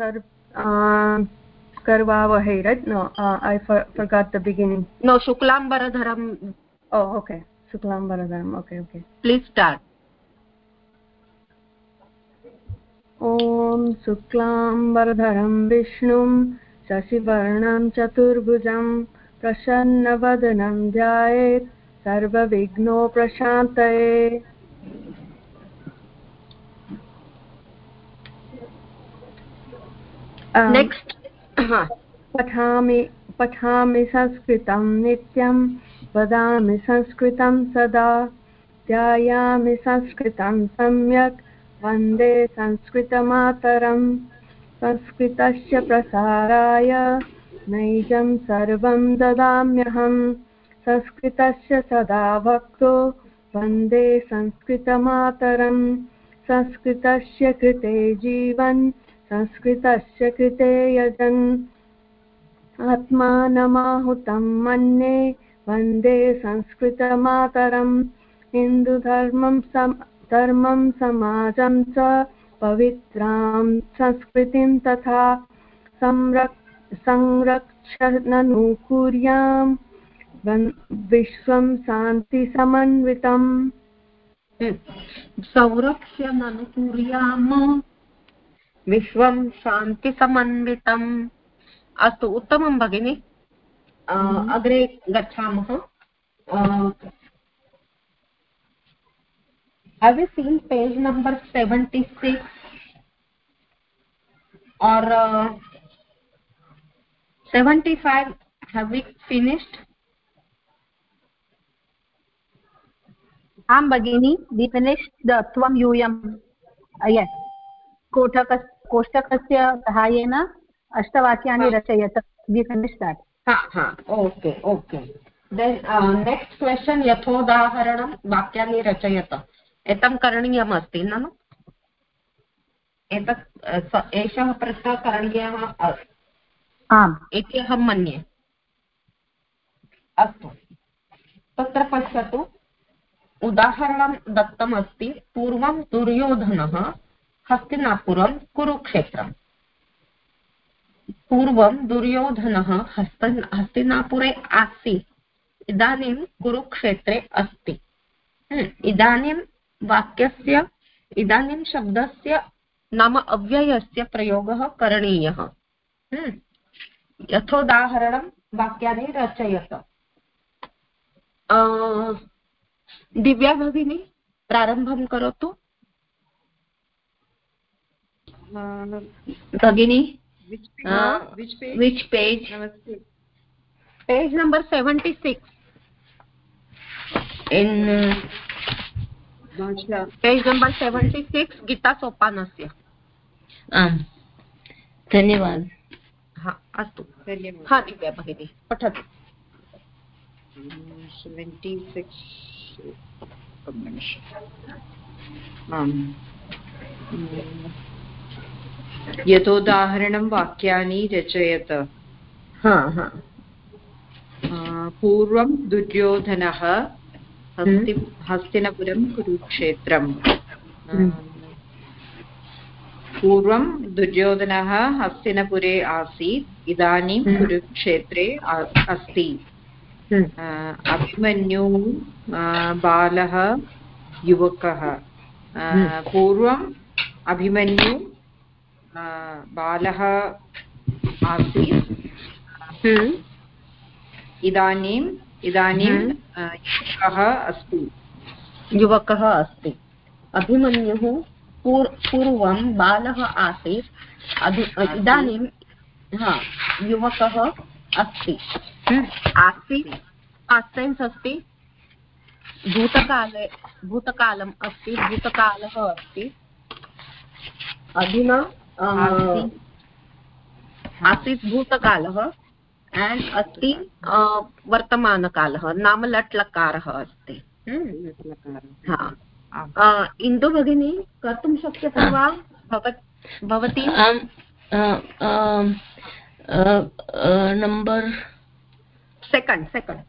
सर् करवावहे right no uh, i for, forgot the beginning no shuklambaradharam oh okay shuklambaradharam okay okay please start ॐ शुक्लाम्बरधरं विष्णुं शशिवर्णं चतुर्भुजं प्रसन्नवदनं ध्यायेत् सर्वविघ्नोप्रशान्तये नेक्स्ट् पठामि पठामि संस्कृतं नित्यं वदामि संस्कृतं सदा ध्यायामि संस्कृतं सम्यक् वंदे संस्कृतमातरम्। संस्कृतस्य प्रसाराय नैजं सर्वं ददाम्यहम्। संस्कृतस्य सदा भक्तो वंदे संस्कृतमातरम्। संस्कृतस्य कृते जीवन् संस्कृतस्य कृते यजन्। आत्मानमाहुतं मन्ये वंदे संस्कृतमातरम्। हिन्दुधर्मं सम, धर्मं समाजं च पवित्रां संस्कृतिं तथा संरक् संरक्षणनु कुर्याम् विश्वं शान्तिसमन्वितम् संरक्ष्यमनुकुर्याम विश्वं शान्तिसमन्वितम्। अस्तु उत्तमं भगिनि। हम्म। अग्रे गच्छामः। have you seen page number 76 or uh, 75 have we finished? आं भगिनि वि फिनिश् द त्वं यूयं यस् कोटक कोष्टकस्य सहायेन अष्टवाक्यानि रचयत। We finish that okay okay then next question यथोदाहरणं वाक्यानि रचयत। एतं करणीयम् अस्ति ननु? एतत् एषः प्रश्नः करणीयः आम्। इति अहं मन्ये। अस्तु। तत्र पश्यतु। उदाहरणं दत्तमस्ति। पूर्वं दुर्योधनः हस्तिनापुरं कुरुक्षेत्रम्। पूर्वं दुर्योधनः हस्त हस्तिनापुरे आसीत्। इदानीं कुरुक्षेत्रे अस्ति। हम्म, इदानीं वाक्यस्य इदानीं शब्दस्य नाम अव्ययस्य प्रयोगः करणीयः। हम्म, यथोदाहरणं वाक्यानि रचयत। दिव्या भगिनी प्रारम्भं करोतु। भगिनी? Which page page number seventy six in page number seventy six गीतासोपानस्य आम्। धन्यवादः। हा अस्तु। हा दिव्या भगिनी। पठतु। सेवेण्टि सिक्स् यतोदाहरणं वाक्यानि रचयत। पूर्वं दुर्योधनः हस्ति हस्तिनपुरं कुरुक्षेत्रम्। पूर्वं दुर्योधनः हस्तिनपुरे आसीत् इदानीं कुरुक्षेत्रे अस्ति। अभिमन्यु बालः युवकः। पूर्वम् अभिमन्यु बालः आसीत्। हम्म। इदानीम् इदानीं हम्म। युवकः अस्ति। युवकः अस्ति। अभिमन्युः पूर् पूर्वं बालः आसीत्। इदानीं हा युवकः अस्ति। हम्म। आसीत्। आसेन्स् अस्ति। भूतकाले भूतकालम् अस्ति। भूतकालः अस्ति। अधुना आसीत् भूतकालः एण्ड् अस्ति वर्तमानकालः नाम लट् लकारः अस्ति इन्दु भगिनी कर्तुं शक्यते वा? भवती नम्बर् सेकण्ड् सेकण्ड्।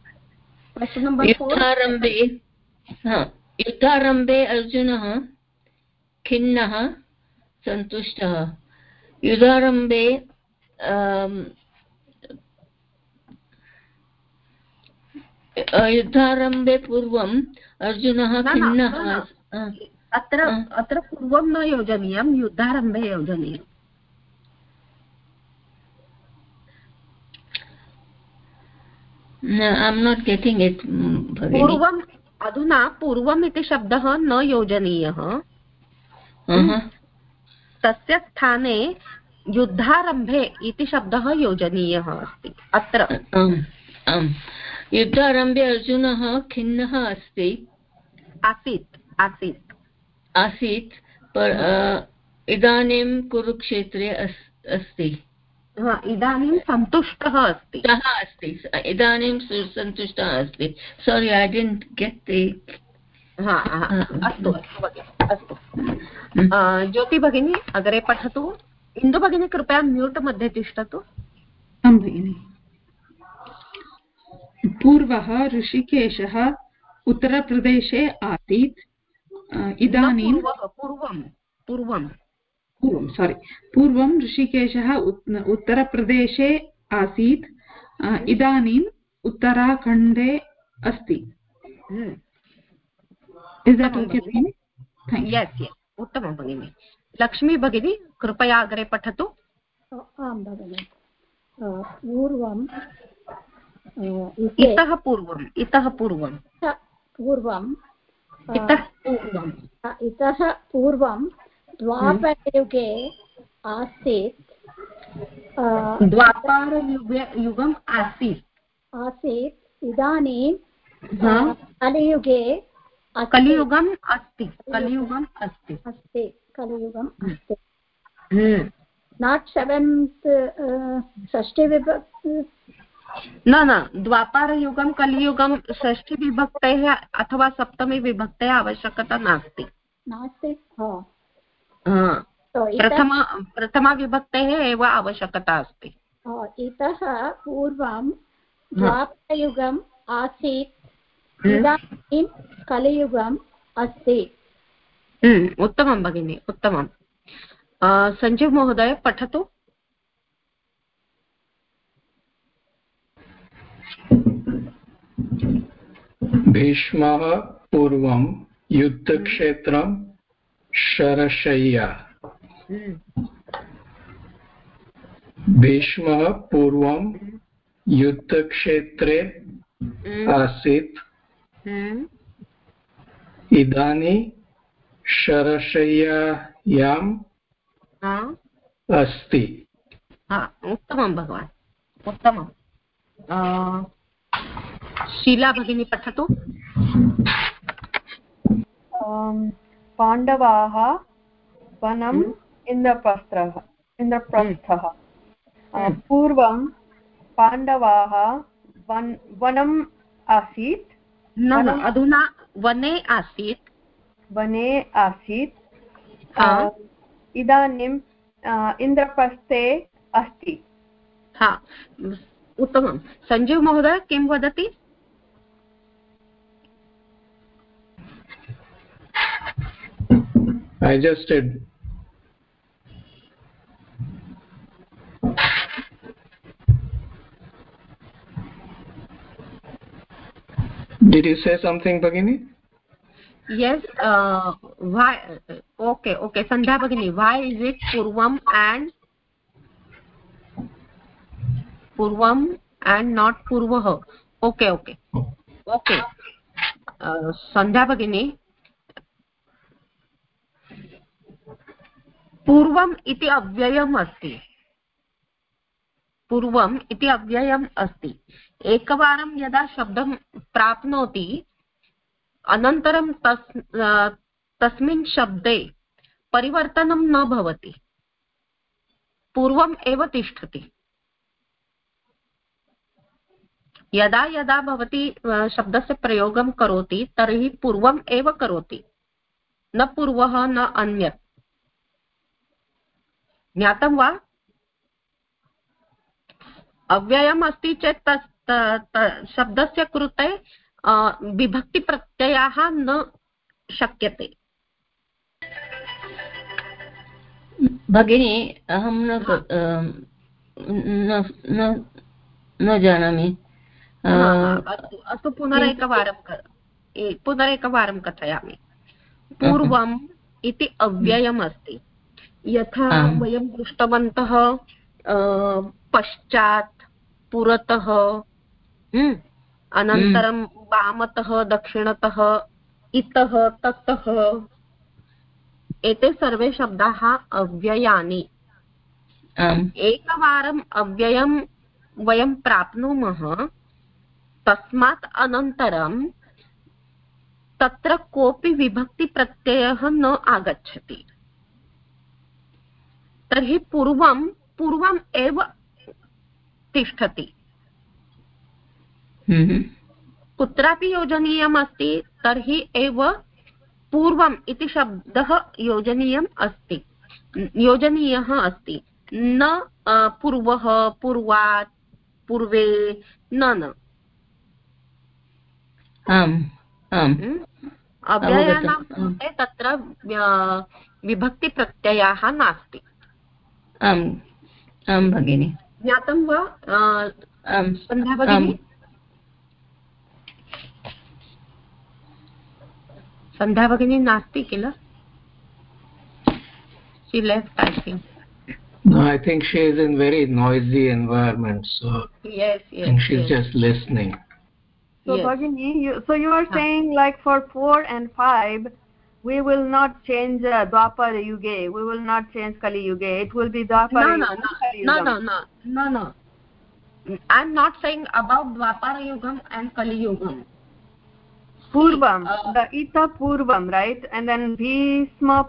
युद्धारम्भे युद्धारम्भे अर्जुनः खिन्नः सन्तुष्टः। युधारम्भे युद्धारम्भे पूर्वम् अर्जुनः खिन्नः अत्र अत्र पूर्वं न योजनीयं युद्धारम्भे योजनीयम्। ऐम् नाट् गेटिङ्ग् इट् पूर्वम् अधुना पूर्वम् इति शब्दः न योजनीयः। तस्य स्थाने युद्धारम्भे इति शब्दः योजनीयः अस्ति। अत्र। युद्धारम्भे अर्जुनः खिन्नः अस्ति। आसीत् आसीत्। आसीत् इदानीं कुरुक्षेत्रे अस्ति। इदानीं सन्तुष्टः अस्ति। सः अस्ति इदानीं सन्तुष्टः अस्ति। सोरि ऐ डेण्ट् गेट् अस्तु अस्तु ज्योति भगिनी अग्रे पठतु। इन्दु भगिनी कृपया म्यूट् मध्ये तिष्ठतु। आं भगिनि। पूर्वः ऋषिकेशः उत्तरप्रदेशे आसीत्। इदानीं पूर्वं पूर्वं पूर्वं। सारि पूर्वं ऋषिकेशः उत्तरप्रदेशे आसीत्। इदानीम् उत्तराखण्डे अस्ति। उत्तमं भगिनि। लक्ष्मी भगिनी कृपया अग्रे पठतु। आं भगिनि। पूर्वं इतः पूर्वम् इतः पूर्वं पूर्वं इतः पूर्वम्। इतः पूर्वं द्वापरयुगे आसीत् द्वापारयुगे युगम् आसीत्। आसीत् इदानीं कलियुगे कलियुगम् अस्ति कलियुगम् अस्ति। अस्ति कलियुगम् अस्ति। नाट् सेवेन्त् षष्टिविभक्ति न न द्वापारयुगं कलियुगं षष्ठीविभक्तेः अथवा सप्तमीविभक्तेः आवश्यकता नास्ति। नास्ति? प्रथमा प्रथमाविभक्तेः एव आवश्यकता अस्ति। इतः पूर्वं द्वापरयुगम् आसीत् इदानीं कलियुगम् अस्ति उत्तमं भगिनि उत्तमं सञ्जीव महोदय पठतु भीष्मः पूर्वं युद्धक्षेत्रं शरशय्या भीष्मः पूर्वं युद्धक्षेत्रे आसीत् इदानीं शरशय्यायाम् अस्ति उत्तमं भगवान् उत्तमं शीला भगिनी पठतु पाण्डवाः वनम्। इन्द्रप्रस्थः इन्द्रप्रस्थः। पूर्वं पाण्डवाः वन वनम् आसीत् न अधुना वने आसीत्। वने आसीत्। इदानीम् इन्द्रप्रस्थे अस्ति। हा। उत्तमं। सञ्जीव महोदय किं वदति? I just did. Did you say something, Bhagini? Yes. Uh, why? Okay. Okay. Sandhya Bhagini, why is it Purvam and Purvam and not Purvah? Okay. Okay. Okay. Uh, Sandhya Bhagini, पूर्वम् इति अव्ययम् अस्ति पूर्वम् इति अव्ययम् अस्ति एकवारं यदा शब्दं प्राप्नोति, अनन्तरं तस् तस्मिन् शब्दे परिवर्तनं न भवति। पूर्वम् एव तिष्ठति। यदा यदा भवती शब्दस्य प्रयोगं करोति, तर्हि पूर्वम् एव करोति। न पूर्वः, न अन्यत्। ज्ञातं वा? अव्ययम् अस्ति चेत् तस् शब्दस्य कृते विभक्तिप्रत्ययाः न शक्यते। भगिनी अहं न न जानामि। अस्तु पुनरेकवारं पुनरेकवारं कथयामि। पूर्वम् इति अव्ययम् अस्ति यथा वयं दृष्टवन्तः पश्चात् पुरतः अनन्तरं वामतः दक्षिणतः इतः ततः. एते सर्वे शब्दाः अव्ययानि. एकवारम् अव्ययं वयं प्राप्नुमः तस्मात् अनन्तरं तत्र कोऽपि विभक्तिप्रत्ययः न आगच्छति. तर्हि पूर्वं पूर्वम् एव तिष्ठति. हम्म, कुत्रापि योजनीयम् अस्ति तर्हि एव पूर्वम् इति शब्दः योजनीयम् अस्ति। योजनीयः अस्ति। न पूर्वः पूर्वात् पूर्वे न न। आम् आम्। हम्म? अव्ययानां कृते तत्र विभक्तिप्रत्ययाः नास्ति। आम् आं भगिनि। ज्ञातं वा सन्ध्या भगिनी? आम्. सन्ध्या भगिनी नास्ति किल she left i think No, I think she is in very noisy environment, so yes I yes, think she's yes. just listening. So Yes. Bhagini, you, so you are Huh. saying like for four and five, we will not change uh, Dwapar Yuge. We will not change Kali Yuge. It will be Dwapar no no Yuga, no Kali no Yugam. no no no no i'm not saying about dwapara yugam and kali yugam पूर्वं the इतः पूर्वं right and then Bhishma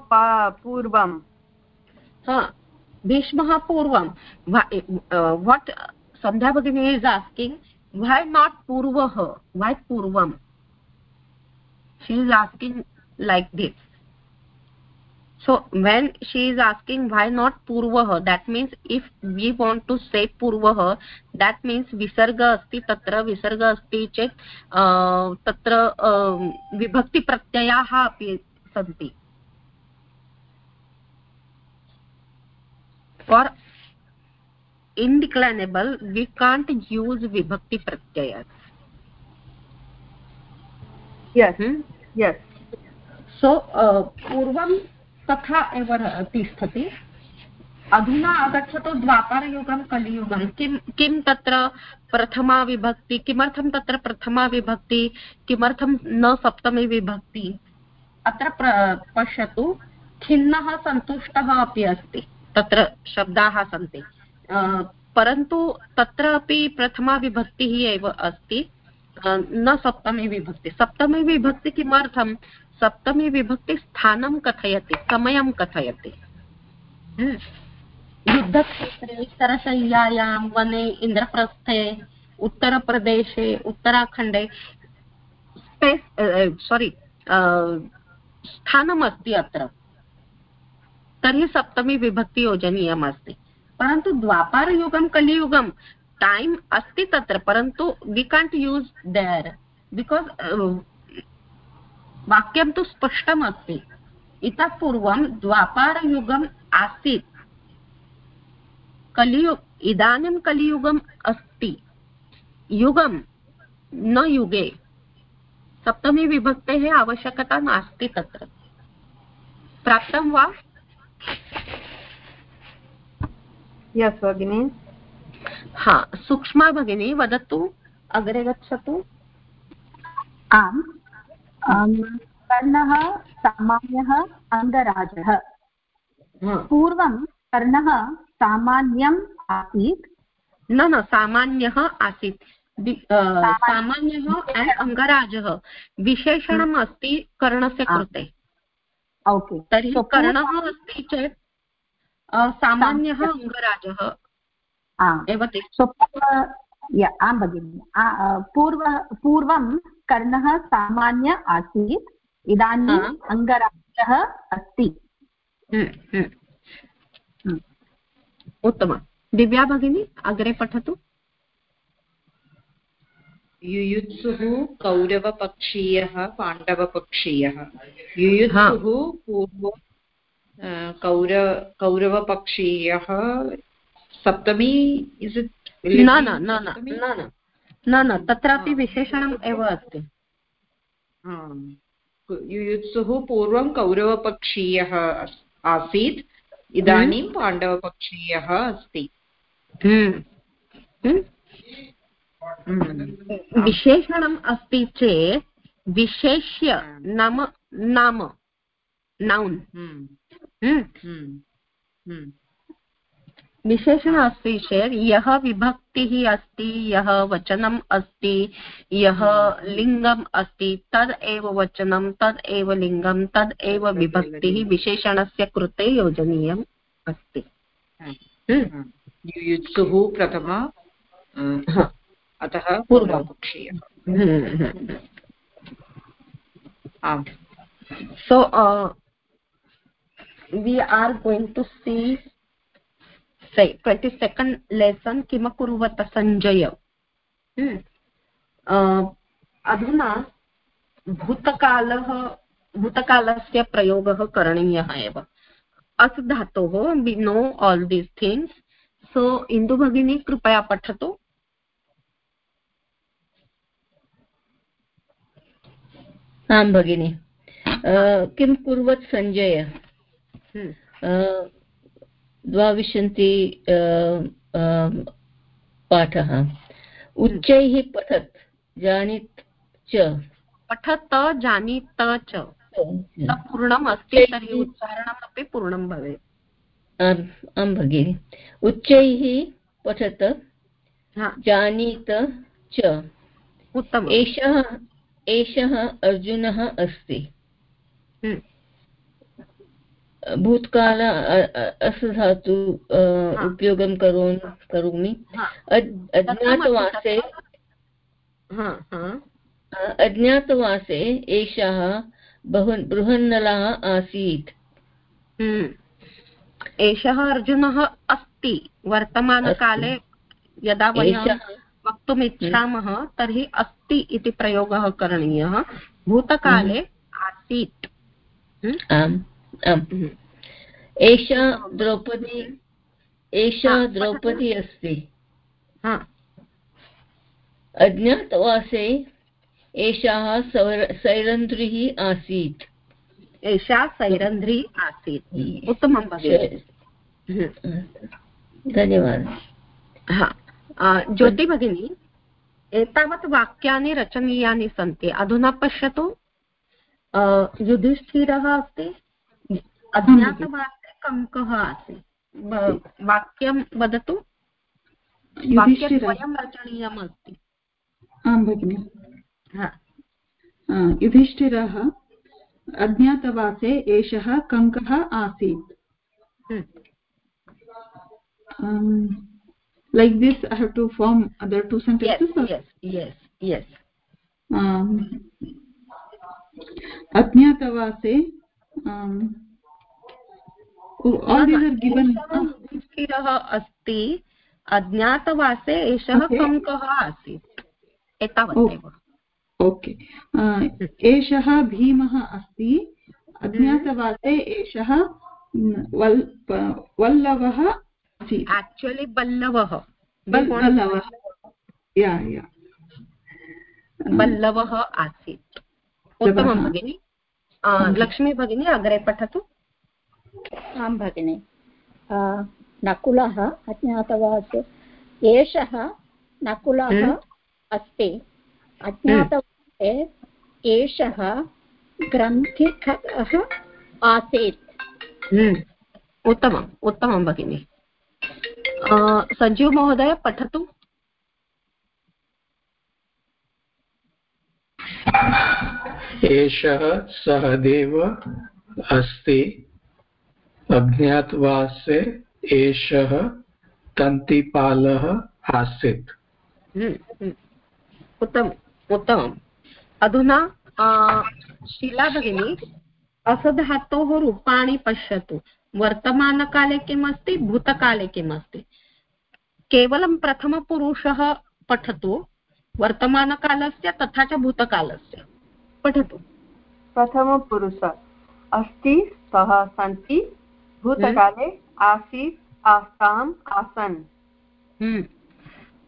पूर्वं. What Sandhya what सन्ध्यापदिनी is asking why not पूर्वः? Why she is asking like this so when she is asking why not purvah that means if we want to say purvah that means visarga asti tatra visarga asti chet uh, tatra uh, vibhakti pratyayah api santi for indeclinable we can't use vibhakti pratyayas Yes, hmm? yes. So पूर्वं तथा एव तिष्ठति। अधुना आगच्छतु द्वापारयुगं कलियुगं। किं किं तत्र प्रथमा विभक्ति किमर्थं तत्र प्रथमा विभक्ति किमर्थं न सप्तमी विभक्ति? अत्र पश्यतु खिन्नः सन्तुष्टः अपि अस्ति। तत्र शब्दाः सन्ति। परन्तु तत्र अपि प्रथमा विभक्तिः एव अस्ति। न सप्तमी विभक्ति। सप्तमी विभक्ति किमर्थं? सप्तमी विभक्ति स्थानं कथयति, समयं कथयति। युद्धक्षेत्रे सरशय्यायां वने इन्द्रप्रस्थे, उत्तरप्रदेशे, उत्तराखण्डे स्पेस् सोरि स्थानमस्ति अत्र। तर्हि सप्तमी विभक्ति योजनीयमस्ति। परन्तु द्वापारयुगं, कलियुगं टैम् अस्ति तत्र, परन्तु we can't use there because वाक्यं तु स्पष्टमस्ति। इतः पूर्वं द्वापारयुगम् आसीत्। कलियुग इदानीं कलियुगम् अस्ति। युगं न युगे। सप्तमी विभक्तेः आवश्यकता नास्ति तत्र। प्राप्तं वा? Yes, Bhagini. हा सूक्ष्मा भगिनी वदतु अग्रे गच्छतु। आम्, कर्णः सामान्यः अङ्गराजः। पूर्वं कर्णः सामान्यम् आसीत्। न न सामान्यः आसीत्। अ, सामान्यः एण्ड् अङ्गराजः। विशेषणम् अस्ति कर्णस्य. कृते। ओके। तर्हि कर्णः अस्ति चेत् सामान्यः अङ्गराजः। एव आं भगिनि। पूर्व पूर्वं कर्णः सामान्य आसीत् इदानीम् हा. अङ्गराजः अस्ति. उत्तमं। दिव्या भगिनी अग्रे पठतु। युयुत्सुः कौरवपक्षीयः पाण्डवपक्षीयः। युयुत्सुः पूर्व कौर कौरवपक्षीयः सप्तमी इस् इट् न न न न न न. न तत्रापि विशेषणम् एव अस्ति. युयुत्सुः पूर्वं कौरवपक्षीयः आसीत्. इदानीं हम्म. पाण्डवपक्षीयः अस्ति. हम्म. हम्म. विशेषणम् अस्ति चेत् विशेष्य नाम नाम नौन्. विशेषण अस्ति चेत् यः विभक्तिः अस्ति यः वचनम् अस्ति यः लिङ्गम् अस्ति तद् एव वचनं तद् एव लिङ्गं तद् एव विभक्तिः विशेषणस्य कृते योजनीयम् अस्ति। युयुत्सुः प्रथम अतः पूर्वपक्षीयः। आम्। So uh, we are going to see say 22nd lesson किमकुर्वत Sanjay अधुना भूतकालः भूतकालस्य प्रयोगः करणीयः एव। अस् धातोः we know all these things so Indu भगिनी कृपया पठतु। आं भगिनि। किं कुर्वत् सञ्जय हम्म। द्वाविंशति पाठः। उच्चैः पठत् जानीत् च। पठत जानीत च। पूर्णम् अस्ति तर्हि उच्चारणमपि पूर्णं भवेत्। आं भगिनि। उच्चैः पठत जानीत च। एषः एषः अर्जुनः अस्ति। हम्म। भूतकाल अस् धातु उपयोगं करोमि। करोमि अज्ञातवासे अज्ञातवासे एषः बहु बृहन्नलः आसीत्। हम्म। एषः अर्जुनः अस्ति। वर्तमानकाले यदा वयं वक्तुमिच्छामः तर्हि अस्ति इति प्रयोगः करणीयः। भूतकाले आसीत्। आम् आम्। एषा द्रौपदी एषा द्रौपदी अस्ति। अज्ञातवासे एषः सैरन्ध्रिः आसीत्। एषा सैरन्ध्री आसीत्। उत्तमं धन्यवादः। हा। ज्योति भगिनी एतावत् वाक्यानि रचनीयानि सन्ति। अधुना पश्यतु। युधिष्ठिरः अस्ति। अज्ञातवासे कङ्कः आसीत् वाक्यं वदतु वाक्यद्वयं रचनीयम् अस्ति आं भगिनि युधिष्ठिरः अज्ञातवासे एषः कङ्कः आसीत् like this i have to form other two sentences yes yes yes yes um ajnatavase um all these are given स्थिरः अस्ति अज्ञातवासे एषः कङ्कः आसीत्। एतावदेव ओके। एषः भीमः अस्ति अज्ञातवासे एषः वल्लभः actually बल्लवः बल्लवः या या। बल्लवः आसीत्। उत्तमं भगिनि। लक्ष्मी भगिनी अग्रे पठतु। आं भगिनि। नकुलः अज्ञातवात् एषः नकुलः हम्म। अस्ति। अज्ञातवासे एषः ग्रन्थिकः आसीत्। हम्म। उत्तमम् उत्तमं भगिनि। सञ्जीव महोदय पठतु। एषः सहदेव अस्ति। अज्ञातवासे एषः तन्तिपालः आसीत्। हम्म, हम्म। उत्तमम् उत्तमम्। अधुना शीला भगिनी असधातोः रूपाणि पश्यतु। वर्तमानकाले किम् अस्ति भूतकाले किम् अस्ति केवलं प्रथमपुरुषः पठतु वर्तमानकालस्य तथा च भूतकालस्य। पठतु। प्रथमपुरुष अस्ति स्तः सन्ति। भूतकाले आसीत् आस्ताम् आसन्। हम्म।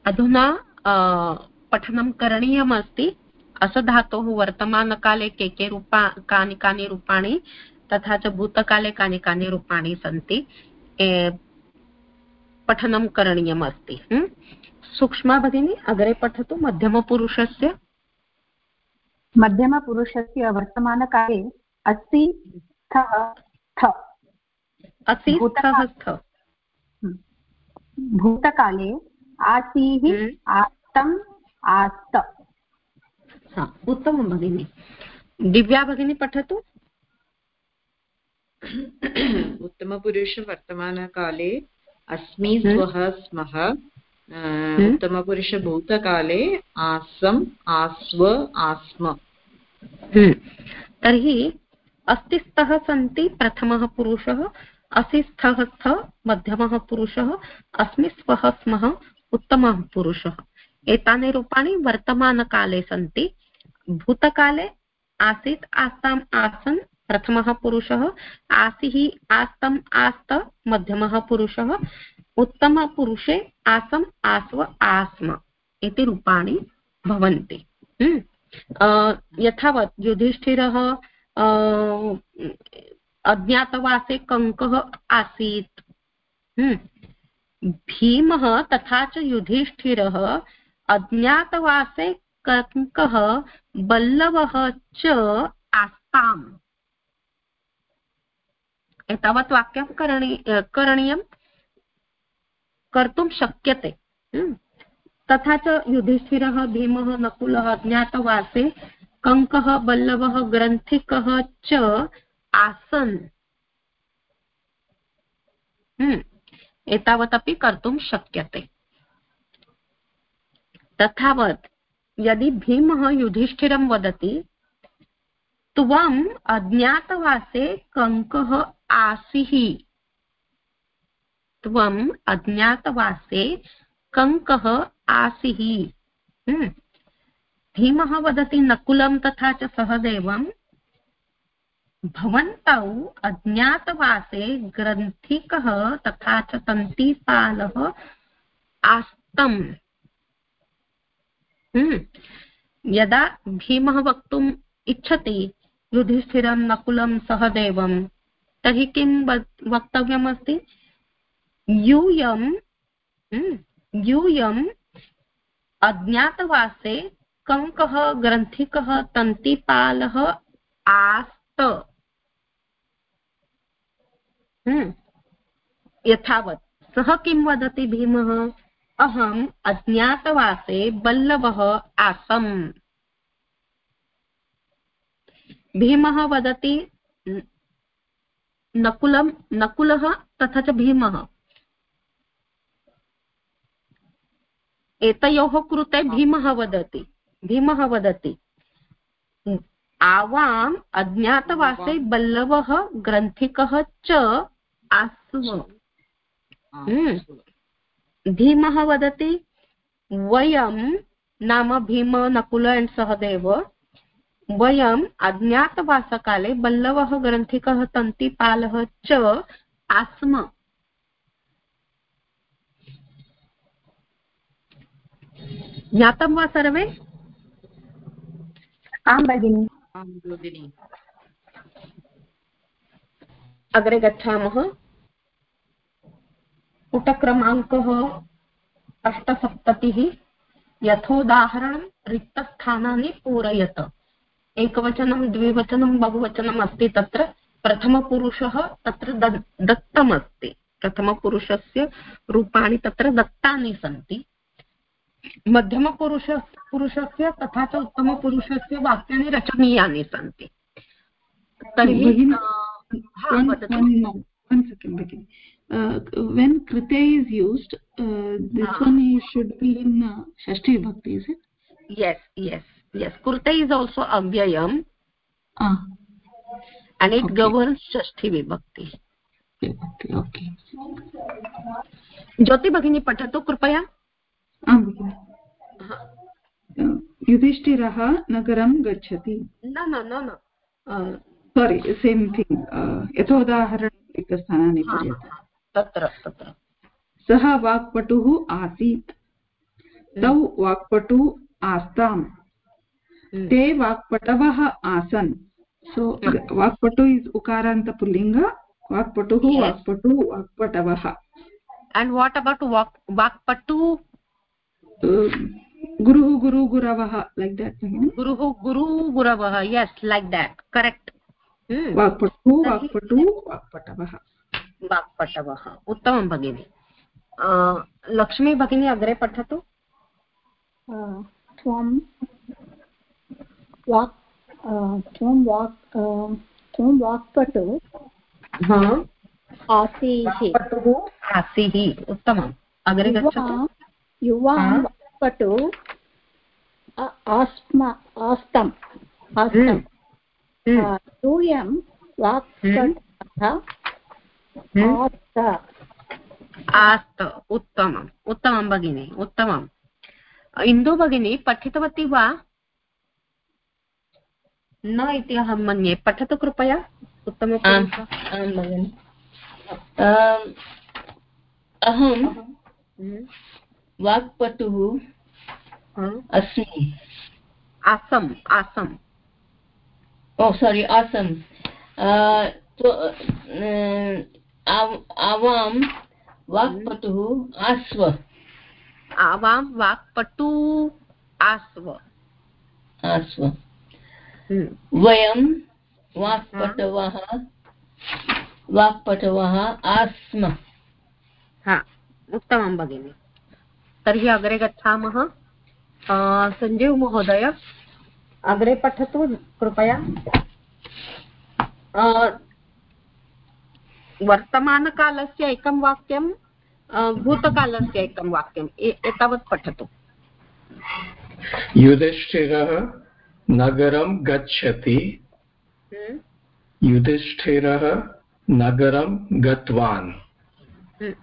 अधुना पठनं करणीयमस्ति। असधातोः वर्तमानकाले के के रूपा कानि कानि रूपाणि तथा च भूतकाले कानि कानि रूपाणि सन्ति पठनं करणीयमस्ति। सूक्ष्मा भगिनी अग्रे पठतु मध्यमपुरुषस्य। मध्यमपुरुषस्य वर्तमानकाले अस्ति स्थः स्थ असि स्थ भूतकाले आसीः हम्म। आस्तम् आस्त। उत्तमं भगिनि। दिव्या भगिनी पठतु। उत्तमपुरुषवर्तमानकाले अस्मि हम्म। स्वः स्मः। उत्तमपुरुषभूतकाले आसम् आस्व आस्म। हम्म। तर्हि अस्तिस्थः सन्ति प्रथमः पुरुषः। असिस्थः स्थ मध्यमः पुरुषः, अस्मि स्वः स्मः उत्तमः पुरुषः। एतानि रूपाणि वर्तमानकाले सन्ति। भूतकाले आसीत् आस्ताम् आसन् प्रथमः पुरुषः आसिः आस्तम् आस्त मध्यमः पुरुषः उत्तमपुरुषे आसम् आस्व आस्म इति रूपाणि भवन्ति। हम्म। यथावत् युधिष्ठिरः अज्ञातवासे कङ्कः आसीत् हम्म। भीमः तथा च युधिष्ठिरः अज्ञातवासे कङ्कः बल्लवः च आस्ताम् एतावत् वाक्यं करणीय करणीयं कर्तुं शक्यते हम्म। तथा च युधिष्ठिरः, भीमः, नकुलः, अज्ञातवासे कङ्कः बल्लवः, ग्रन्थिकः च आसन् हम्म। एतावदपि कर्तुं शक्यते तथावत्, यदि भीमः युधिष्ठिरं वदति, त्वम् अज्ञातवासे कङ्कः आसिः त्वम् अज्ञातवासे कङ्कः आसिः हम्म। भीमः वदति नकुलं तथा च सहदेवं भवन्तौ अज्ञातवासे ग्रन्थिकः तथा च तन्तिपालः आस्तम् हम्म। यदा भीमः वक्तुम् इच्छति युधिष्ठिरं नकुलं सहदेवं तर्हि किं वक्तव्यमस्ति? यूयं हम्म, यूयम् अज्ञातवासे कङ्कः ग्रन्थिकः तन्तिपालः आस्त। यथावत्। सः किं वदति भीमः? अहम् अज्ञातवासे बल्लवः आसम्। भीमः वदति नकुलं नकुलः तथा च भीमः। एतयोः कृते भीमः वदति। भीमः वदति आवाम् अज्ञातवासे बल्लवः ग्रन्थिकः च आस्व धीमः वदति वयं नाम भीम नकुल एण्ड् सहदेव वयम् अज्ञातवासकाले बल्लवः ग्रन्थिकः तन्तिपालः च आस्म। ज्ञातं वा सर्वे? आं भगिनि। अग्रे गच्छामः। पुटक्रमाङ्कः अष्टसप्ततिः। यथोदाहरणं रिक्तस्थानानि पूरयत। एकवचनं द्विवचनं बहुवचनम् अस्ति तत्र। प्रथमपुरुषः तत्र दत्तमस्ति। प्रथमपुरुषस्य रूपाणि तत्र दत्तानि सन्ति। मध्यमपुरुष पुरुषस्य तथा च उत्तमपुरुषस्य वाक्यानि रचनीयानि सन्ति। तर्हि uh, when krite is used uh, this ah. one should be in uh, shashti bhakti is it yes yes yes krite is also avyayam ah and it okay. governs shashti vibhakti vibhakti okay ज्योति भगिनी पठतु कृपया आं भगिनि युधिष्ठिरः नगरं गच्छति न न न सोरि सेम् थिङ्ग् यथोदाहरणं रिक्तस्थानानि पर्यन्तं तत्र तत्र। सः वाक्पटुः आसीत्। तौ वाक्पटुः आस्ताम्। हम्म। ते वाक्पटवः आसन्। सो वाक्पटु इस् उकारान्त पुल्लिङ्ग वाक्पटुः. वाक्पटु वाक्पटवः। And what about walk vakpatu गुरुः गुरु गुरवः like that guru guravah yes like that correct. hmm वाक्पटुः वाक्पटु वाक्पटवः। वाक्पटवः। उत्तमं भगिनि। लक्ष्मी भगिनी अग्रे पठतु। त्वं वाक् त्वं वाक् त्वं वाक्पटु आसीः। आसीः। उत्तमम्। अग्रे गच्छतु। युवा वाक्पटु आस्म आस्तम् हम्म, आस्तम् हम्म, यूयं वाक्पटुः। आस्त उत्तमम् उत्तमं भगिनि उत्तमम् इन्दु भगिनी पठितवती वा न इति अहं मन्ये पठतु कृपया आम् उत्तमपूर्वक आं भगिनि आम्, अहं वाक्पटुः अस्मि आसम् आसम् ओ सारी आसम् अ, त्व- अ, आव- आवां वाक्पटुः आस्व आवां वाक्पटु आस्व आस्व वयं वाक्पटवः वाक्पटवः आस्म हा उत्तमं भगिनि तर्हि अग्रे गच्छामः सञ्जीव महोदय अग्रे पठतु कृपया। वर्तमानकालस्य एकं वाक्यं भूतकालस्य एकं वाक्यम् एतावत् पठतु। युधिष्ठिरः नगरं गच्छति। हम्म, युधिष्ठिरः नगरं गतवान्। हम्म.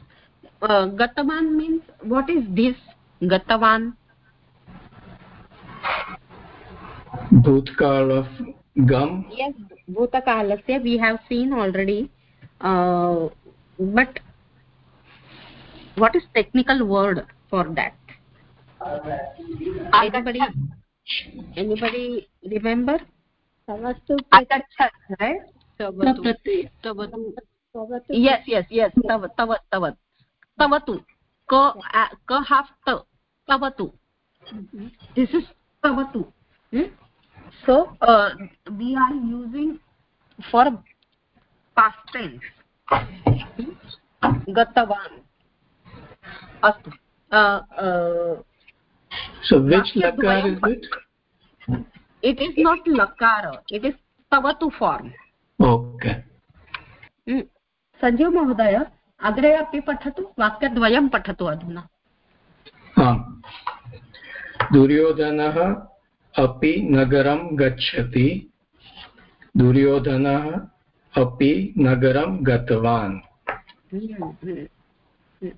गतवान् मीन्स् वाट् इस् दिस् गतवान्? भूतकाल of gum yes bhutakalasya we have seen already uh, but what is technical word for that anybody anybody remember तवतु agachat right तवतु yes yes yes tav tav tavat tavatu ka ka half ta tavatu this is tavatu hmm? So uh, we are using for past tense Hmm? gatavan अस्तु uh, uh, so which lakar is it it is not lakara it is tavatu form okay Hmm. Sanjeev महोदय अग्रे अपि पठतु वाक्यद्वयं पठतु अधुना आम् दुर्योधनः अपि नगरं गच्छति। दुर्योधनः अपि नगरं गतवान्। हम्म, हम्म, हम्म.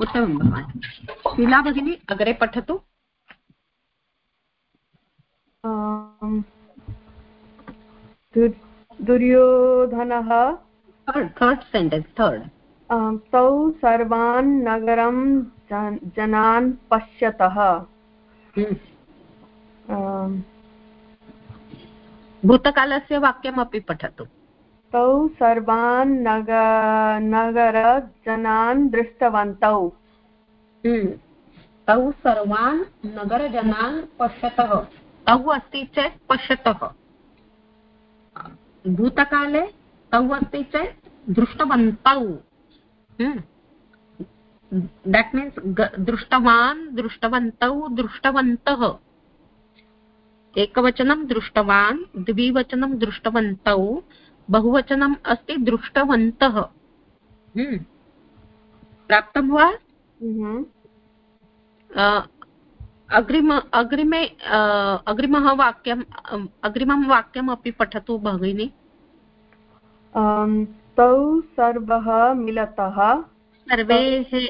उत्तमं भवान् शीला भगिनी अग्रे पठतु। दुर्योधनः थर्ड् थर्ड् सेण्टेन्स् थर्ड् तौ सर्वान् नगरं जन- जनान् पश्यतः। आम्, भूतकालस्य वाक्यमपि पठतु। तौ सर्वान् नग नगरजनान् दृष्टवन्तौ हम्म. तौ सर्वान् नगरजनान् पश्यतः। तौ अस्ति चेत् पश्यतः। भूतकाले तौ अस्ति चेत् दृष्टवन्तौ देट् मीन्स् दृष्टवान् दृष्टवन्तौ दृष्टवन्तः। एकवचनं दृष्टवान् द्विवचनं दृष्टवन्तौ बहुवचनम् अस्ति दृष्टवन्तः। हम्म. प्राप्तं वा? Mhm. अग्रिम अग्रिमे अग्रिमः वाक्यम् अग्रिमं वाक्यम् अपि पठतु भगिनि। तौ सर्वः मिलतः। सर्वेः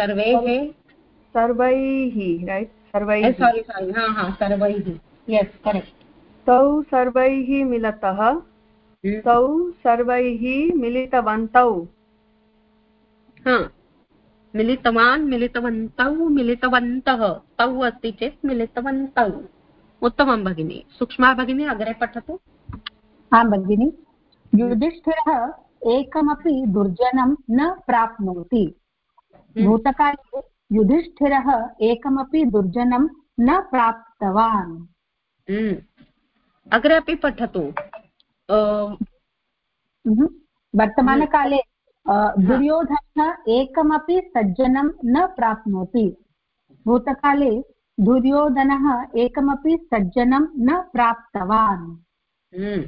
सर्वेः सर्वैः रैट् सर्वैः सारी सारी हा हा सर्वैः. यस् करेक्ट् तौ सर्वैः मिलतः तौ सर्वैः मिलितवन्तौ। मिलितवान् मिलितवन्तौ मिलितवन्तः. तौ अस्ति चेत् मिलितवन्तौ. उत्तमं भगिनि. सूक्ष्मा भगिनी अग्रे पठतु। आं भगिनि. युधिष्ठिरः एकमपि दुर्जनं न प्राप्नोति। भूतकाले युधिष्ठिरः एकमपि दुर्जनं न प्राप्तवान् हम्म। अग्रे अपि पठतु अ, Mhm. वर्तमानकाले दुर्योधनः एकमपि सज्जनं न प्राप्नोति भूतकाले दुर्योधनः एकमपि सज्जनं न प्राप्तवान् हम्म।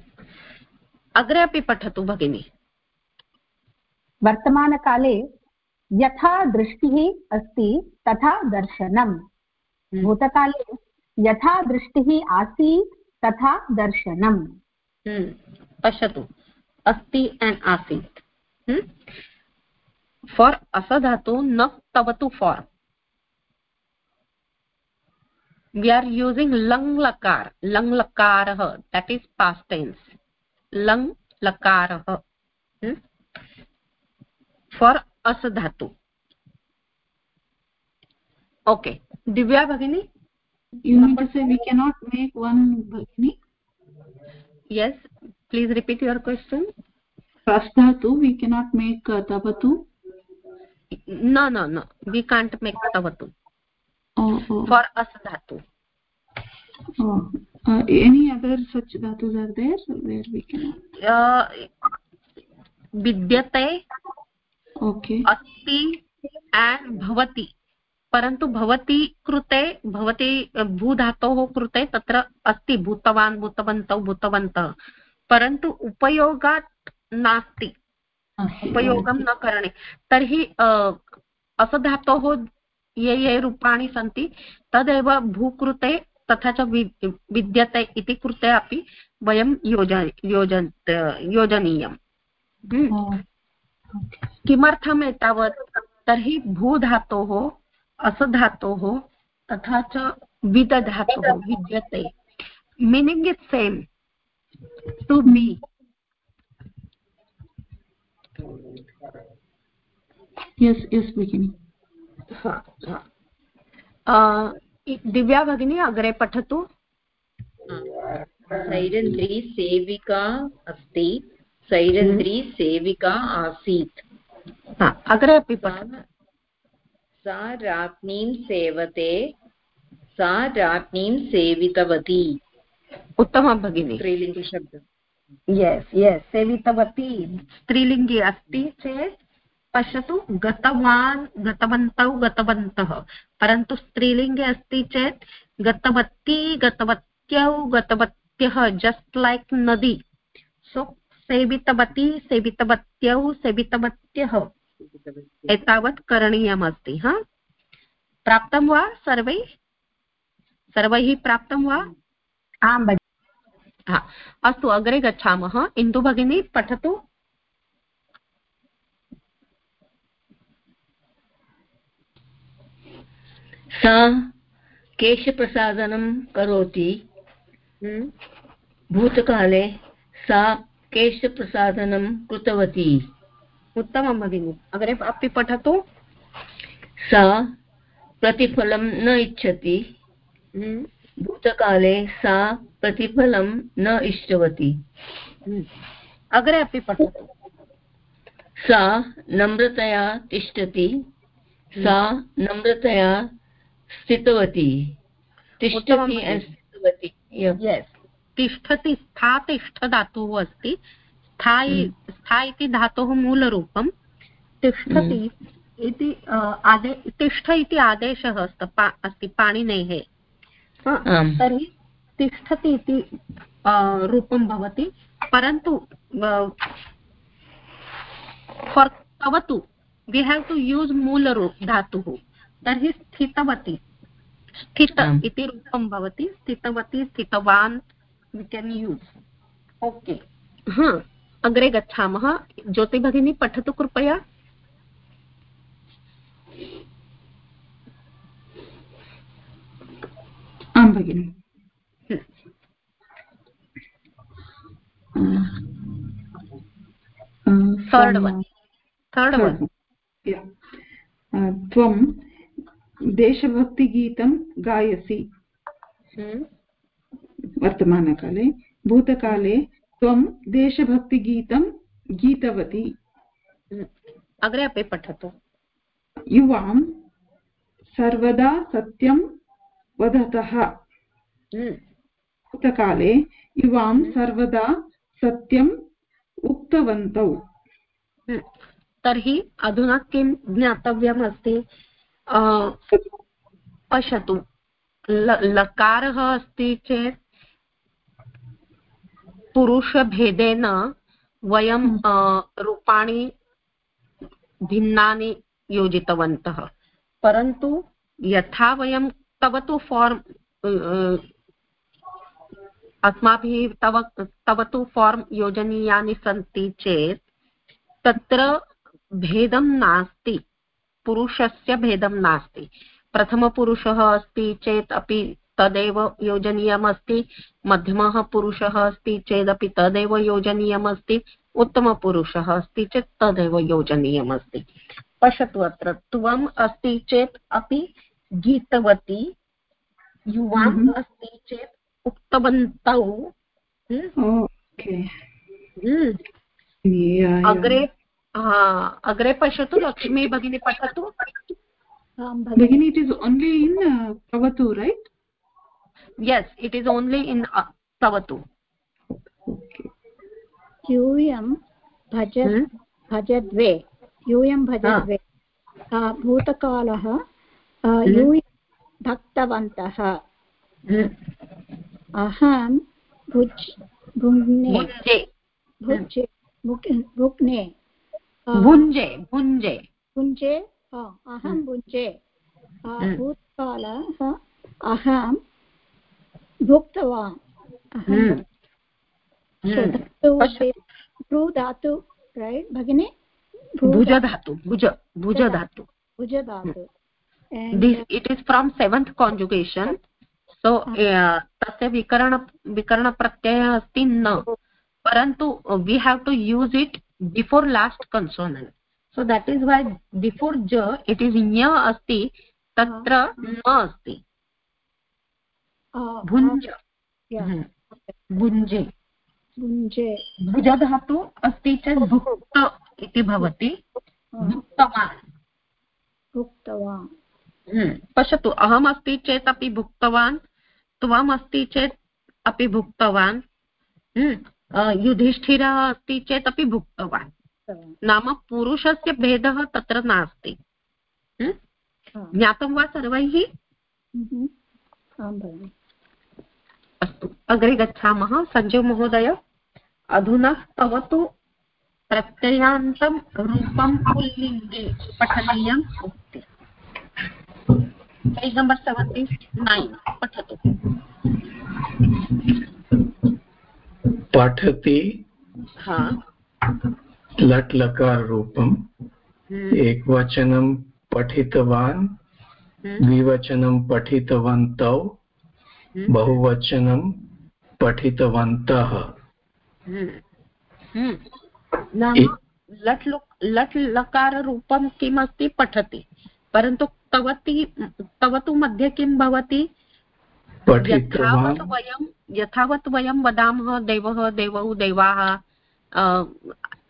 अग्रे अपि पठतु भगिनि वर्तमानकाले यथा दृष्टिः अस्ति तथा दर्शनम्। भूतकाले यथा दृष्टिः आसीत् तथा दर्शनम्। हम्म। पश्यतु। अस्ति एण्ड् आसीत्। फार् असधातु न तवतु for we are using lang lakar lang lakarah that is past tense lang lakarah hmm? for अस धातु. ओके दिव्या भगिनी? Yes please repeat your question प्रस्तातु we cannot make तवतु न न न वी काण्ट् मेक् तवतु फार् अस् धातु एनी अदर् सच् विद्यते अस्ति एण्ड् भवति परन्तु भवति कृते भवति भूधातोः कृते तत्र अस्ति भूतवान् भूतवन्तौ भूतवन्तः परन्तु उपयोगात् नास्ति। उपयोगं न करणे। तर्हि असधातोः ये ये रूपाणि सन्ति तदेव भूकृते तथा च विद्यते इति कृते अपि वयं योज योजन् योजनीयम्। किमर्थम् एतावत् तर्हि भूधातोः असधातोः तथा च विदधातुः विद्यते। Meaning is same to me yes, yes, bhagini. Divya भगिनी अग्रे पठतु। सेविका अस्ति सैरन्ध्री सेविका आसीत्। हा, अग्रे अपि सा राज्ञीं सेवते सा राज्ञीं सेवितवती। उत्तमं भगिनि। स्त्रीलिङ्गशब्दः। यस् यस् सेवितवती। स्त्रीलिङ्गे अस्ति चेत् पश्यतु गतवान् गतवन्तौ गतवन्तः। परन्तु स्त्रीलिङ्गे अस्ति चेत् गतवती गतवत्यौ गतवत्यः जस्ट् लैक् नदी। सो सेवितवती सेवितवत्यौ सेवितवत्यः। एतावत् करणीयमस्ति हा? प्राप्तं वा सर्वैः? सर्वैः प्राप्तं वा? आं भगिनि। हा अस्तु अग्रे गच्छामः। इन्दु भगिनी पठतु। सा केशप्रसादनं करोति। हम्म, भूतकाले सा केशप्रसादनं कृतवती। उत्तमं भगिनि। अग्रे अपि पठतु। सा प्रतिफलं न इच्छति। हम्म, भूतकाले सा प्रतिफलं न इष्टवती। हम्म। अग्रे अपि पठतु। सा नम्रतया तिष्ठति। सा नम्रतया स्थितवती। तिष्ठति तिष्ठति स्था तिष्ठ धातुः अस्ति। स्थायि स्था इति धातोः मूलरूपं। तिष्ठति इति अ, आदे तिष्ठ इति आदेशः अस्ति पाणिनेः। तर्हि तिष्ठति इति रूपं भवति। परन्तु फार् तवतु वि हेव् टु यूस् मूलरूप धातुः। तर्हि स्थितवती। स्थित इति रूपं भवति। स्थितवती स्थितवान्। वि केन् यूस् ओके हा अग्रे गच्छामः। ज्योतिभगिनी पठतु कृपया। आं भगिनि। त्वं देशभक्तिगीतं गायसि। hmm. वर्तमानकाले भूतकाले त्वं देशभक्तिगीतं गीतवती। अग्रे अपि पठतु। युवां सर्वदा सत्यं वदतः। भूतकाले युवां सर्वदा सत्यम् उक्तवन्तौ। तर्हि अधुना किं ज्ञातव्यम् अस्ति पश्यतु। लकारः अस्ति चेत् पुरुषभेदेन वयं रूपाणि भिन्नानि योजितवन्तः। परन्तु यथा वयं तव तु फार्म् अस्माभिः तव तव तु फार्म् योजनीयानि सन्ति चेत् तत्र भेदं नास्ति पुरुषस्य भेदं नास्ति। प्रथमपुरुषः अस्ति चेत् अपि तदेव योजनीयमस्ति। मध्यमः पुरुषः अस्ति चेदपि तदेव योजनीयमस्ति। उत्तमपुरुषः अस्ति चेत् तदेव योजनीयमस्ति। पश्यतु अत्र त्वम् अस्ति चेत् अपि गीतवती युवाम् हम्म। अस्ति चेत् उक्तवन्तौ। हम्म। हम्म। अग्रे अग्रे पश्यतु लक्ष्मी भगिनी पठतु भगिनी it is only in तवतु right yes it is only in तवतु यूयं भज भजद्वे यूयं भजद्वे भूतकालः यूयं भक्तवन्तः अहं भुज् भुङ्ने भुज् भुग्ने भुञ्जे भुञ्जे भुञ्जे अहं भुञ्जे भूतकालः अहं भुक्तवान् भ्रू धातु रैट् भगिनि भुज धातु भुज भुज धातु भुज धातु this it is from seventh conjugation so uh, tasya vikarana vikarana pratyaya asti na parantu we have to use it before last consonant so that is why before ja it is nya asti tatra na asti भुञ्ज। भुञ्जे। भुञ्जे। भुजधातु अस्ति चेत् भुक्त इति भवति। भुक्तवान्। भुक्तवान्। हम्म, पश्यतु अहम् अस्ति चेत् अपि भुक्तवान् त्वम् अस्ति चेत् अपि भुक्तवान्। हम्म, युधिष्ठिरः अस्ति चेत् अपि भुक्तवान्। नाम पुरुषस्य भेदः तत्र नास्ति। हम्म, ज्ञातं वा सर्वैः? अग्रे गच्छामः सञ्जय महोदय अधुना तव तु प्रत्ययान्तं रूपं पुल्लिङ्गे पठनीयम् अस्ति पेज् नम्बर् सेवेण्टि नैन् पठतु पठति लट् लकार हम्म। एकवचनं पठितवान् हम्म। द्विवचनं पठितवन्तौ हम्म। बहुवचनं पठितवन्तः। हम्म, हम्म। लट् लट् लकाररूपं किमस्ति पठति परन्तु तव तवतु मध्ये किं भवति? यथावत् वयं यथावत् वयं वदामः देवः देवौ देवाः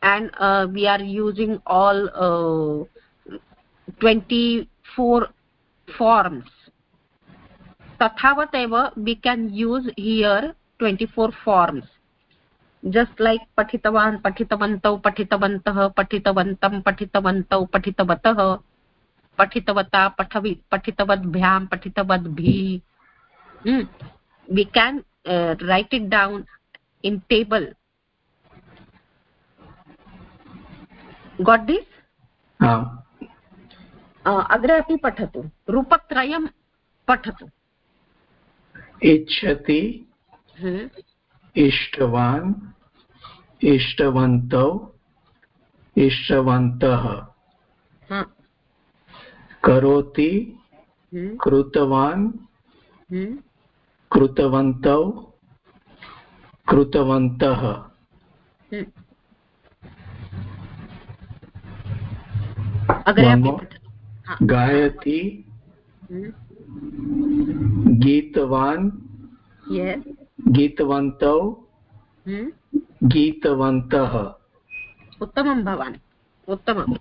and we are using all twenty four forms तथावत् एव we can use here 24 forms just like patitavan patitavantau patitavantah patitavantam patitavantau patitavatah patitavata pathavi patitavadbhyam patitavadbhi hmm. we can uh, write it down in table got this अग्रे अपि पठतु रूपत्रयं पठतु इच्छति इष्टवान् इष्टवन्तौ इष्टवन्तः करोति हम्म। कृतवान् हम्म। कृतवन्तौ कृतवन्तः हम्म। अग्रे अपि मम पठतु हा। गायति गीतवान् गीतवन्तौ। हम्म, गीतवन्तः। उत्तमं भवान् उत्तमं।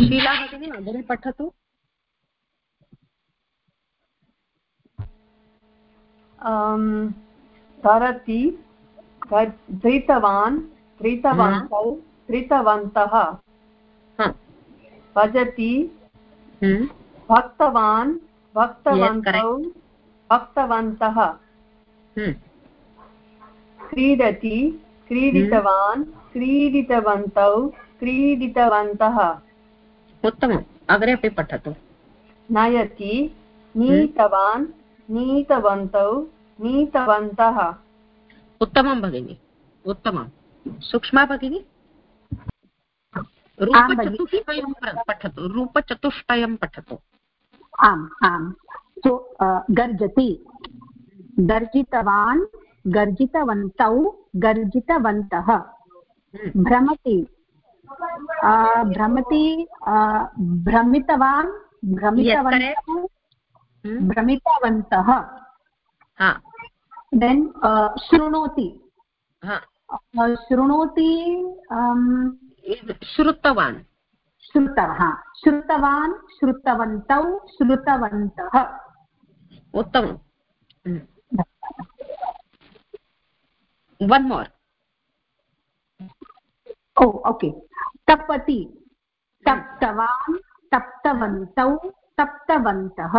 शीला भगिनी अग्रे पठतु। अम्, तरति धृतवान् धृतवन्तौ धृतवन्तः। भजति हम्म, भक्तवान् भक्तवन्तौ भक्तवन्तः। हम्म, क्रीडति क्रीडितवान् क्रीडितवन्तौ क्रीडितवन्तः। उत्तमम्। अग्रे अपि पठतु। नयति नीतवान् नीतवन्तौ नीतवन्तः। उत्तमं भगिनि उत्तमं सूक्ष्मा भगिनि? रूपचतुष्टयं पठतु। रूपचतुष्टयं पठतु। आम् आम्। गर्जति। गर्जितवान् गर्जितवन्तौ गर्जितवन्तः। हम्म, भ्रमति। भ्रमति भ्रमितवान् भ्रमितवन्तौ हम्म, भ्रमितवन्तः। देन् शृणोति। शृणोति श्रुतवान्। श्रुतः श्रुतवान् श्रुतवन्तौ श्रुतवन्तः। उत्तमं वन् मोर् ओ ओके तपति तप्तवान् तप्तवन्तौ तप्तवन्तः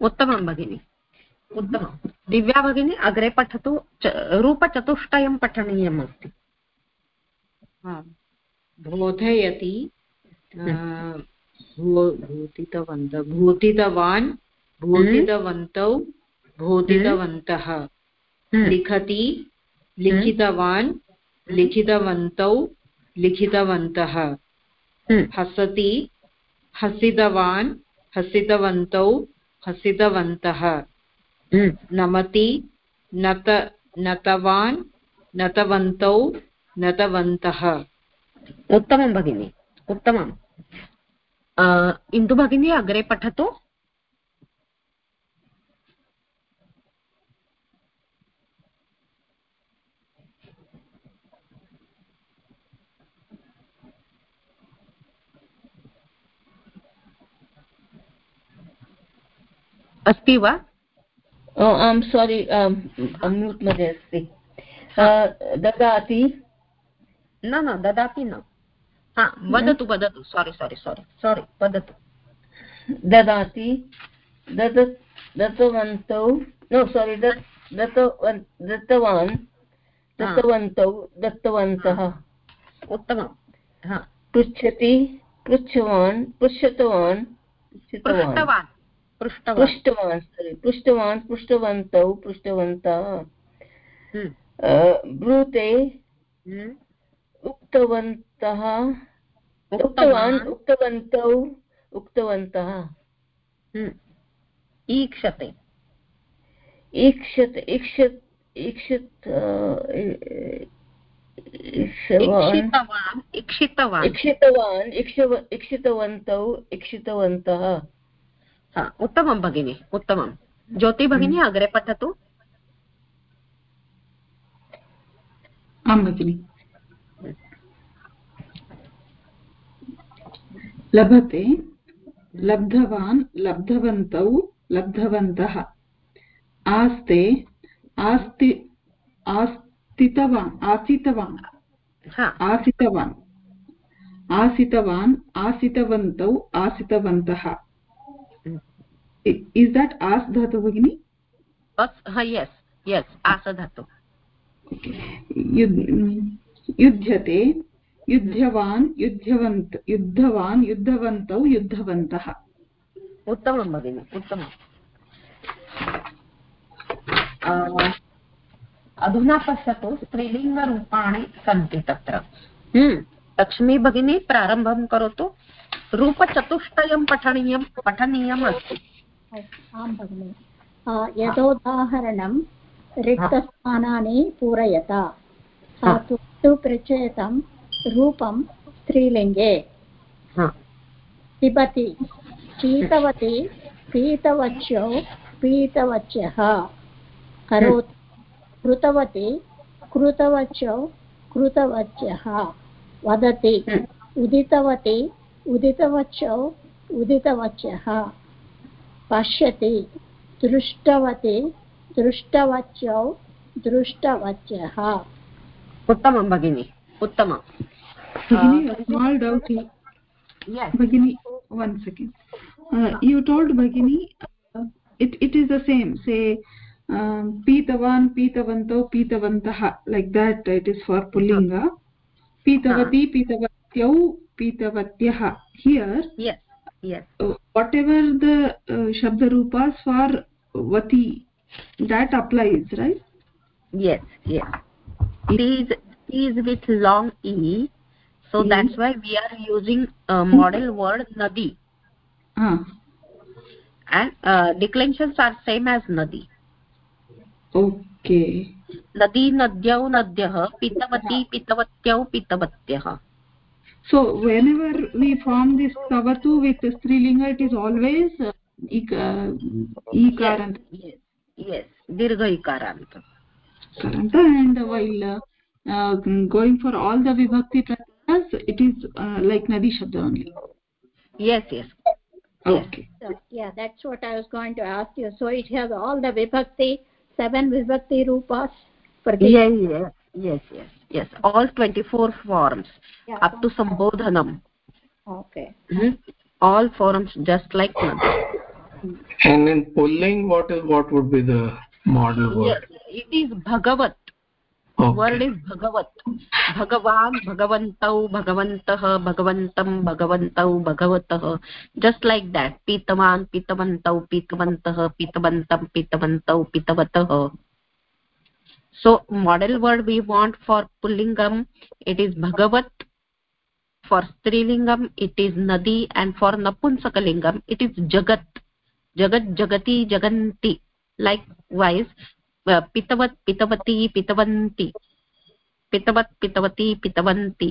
उत्तमं भगिनि। उत्तमं दिव्या भगिनी अग्रे पठतु रूपचतुष्टयं पठनीयम् अस्ति बोधयति आ, भो- बोधितवन्त बोधितवान् बोधितवन्तौ बोधितवन्तः हम्म, लिखति लिखितवान् लिखितवन्तौ लिखितवन्तः। हम्म, हसति हसितवान् हसितवन्तौ हसितवन्तः। हम्म, नमति नत नतवान् नतवन्तौ नतवन्तः। उत्तमं भगिनि उत्तमम्। अ, इन्दु भगिनी अग्रे पठतु। अस्ति वा? आम् सारी म्यूट् मध्ये अस्ति। ददाति? न न ददाति न। हा वदतु वदतु। सारी सारी सारी सारी वदतु। ददाति? दद दत्तवन्तौ? नो सारी दत्तवन् दत्तवान्? दत्तवन्तौ दत्तवन्तः। उत्तमं पृच्छति पृच्छवान् पृच्छतवान्? पृष्टवान्। पृष्टवान्। पृष्टवान् पृष्टवान् पृष्टवन्तौ पृष्टवन्तः। हम्म, ब्रूते हम्म, उक्तवन्तः। उक्तवान्। उक्तवन्तौ उक्तवन्तः। हम्म, ईक्षते। ईक्षत ईक्षत ईक्षत अ, इ- ईक्षवान्। इक्षितवान् उत्तमं भगिनि उत्तमं ज्योति भगिनी अग्रे पठतु आं भगिनि लभते लब्धवान् लब्धवन्तौ लब्धवन्तः आस्ते आस्ति आस्तितवान् आसितवान् हा आसितवान् आसितवान् आसितवन्तौ आसितवन्तः इस् दट् आस् धातु भगिनि अस् हा यस् यस् आसधातु युद्- युध्यते युध्यवान् युध्यवन्त युद्धवान् युद्धवन्तौ युद्धवन्तः उत्तमं भगिनि उत्तमम् अधुना पश्यतु स्त्रीलिङ्गरूपाणि सन्ति तत्र हम्म, लक्ष्मी भगिनी प्रारम्भं करोतु रूपचतुष्टयं पठनीयं पठनीयम् अस्ति आं भगिनि यथोदाहरणं रिक्तस्थानानि पूरयता. तु तु प्रचयतं रूपं स्त्रीलिङ्गे। पिबति। पीतवती पीतवच्यौ पीतवच्यः करोति। कृतवती कृतवच्यौ कृतवच्यः वदति। उदितवती उदितवच्यौ उदितवच्यः पश्यते दृष्टवते दृष्टवच्यौ दृष्टवच्यः उत्तमं भगिनि उत्तमम् भगिनि वन् सेकेण्ड् यु टोल्ड् भगिनि it it is the same say पीतवान् पीतवन्तौ पीतवन्तः like that it is for पुल्लिङ्ग पीतवती पीतवत्यौ पीतवत्यः here yes uh, whatever the uh, Shabda Rupas for Vati, that applies, right? yes yes it is is with long e so E. that's why we are using uh, model word nadi Ah, and uh, declensions are same as nadi okay. नदी नद्यौ नद्यः पितवती पितवत्यौ पितवत्यः so whenever we form this kavatu with strilinga it is always uh, uh, ikarant yes yes dirgha ikarant karant and while uh, um, going for all the vibhakti pratyas it is uh, like nadi shabda only. Yes yes. Okay. So, yeah that's what i was going to ask you. So it has all the vibhakti seven vibhakti rupas Yes, yeah, yeah yes yes. Yes all 24 forms Yeah. up to sambodhanam Okay. hmm? all forms just like nadi And in pulling, what is what would be the model word yes it is bhagavat word Okay. is bhagavat bhagavan bhagavantau bhagavantah bhagavantam bhagavantau bhagavatah just like that pitavan pitavantau pitavantah pitavantam pitavantau pitavatah so model word we want for pullingam it is bhagavat for strilingam it is nadi and for napunsakalingam it is jagat jagat jagati jaganti likewise uh, pitavat pitavati pitavanti pitavat pitavati pitavanti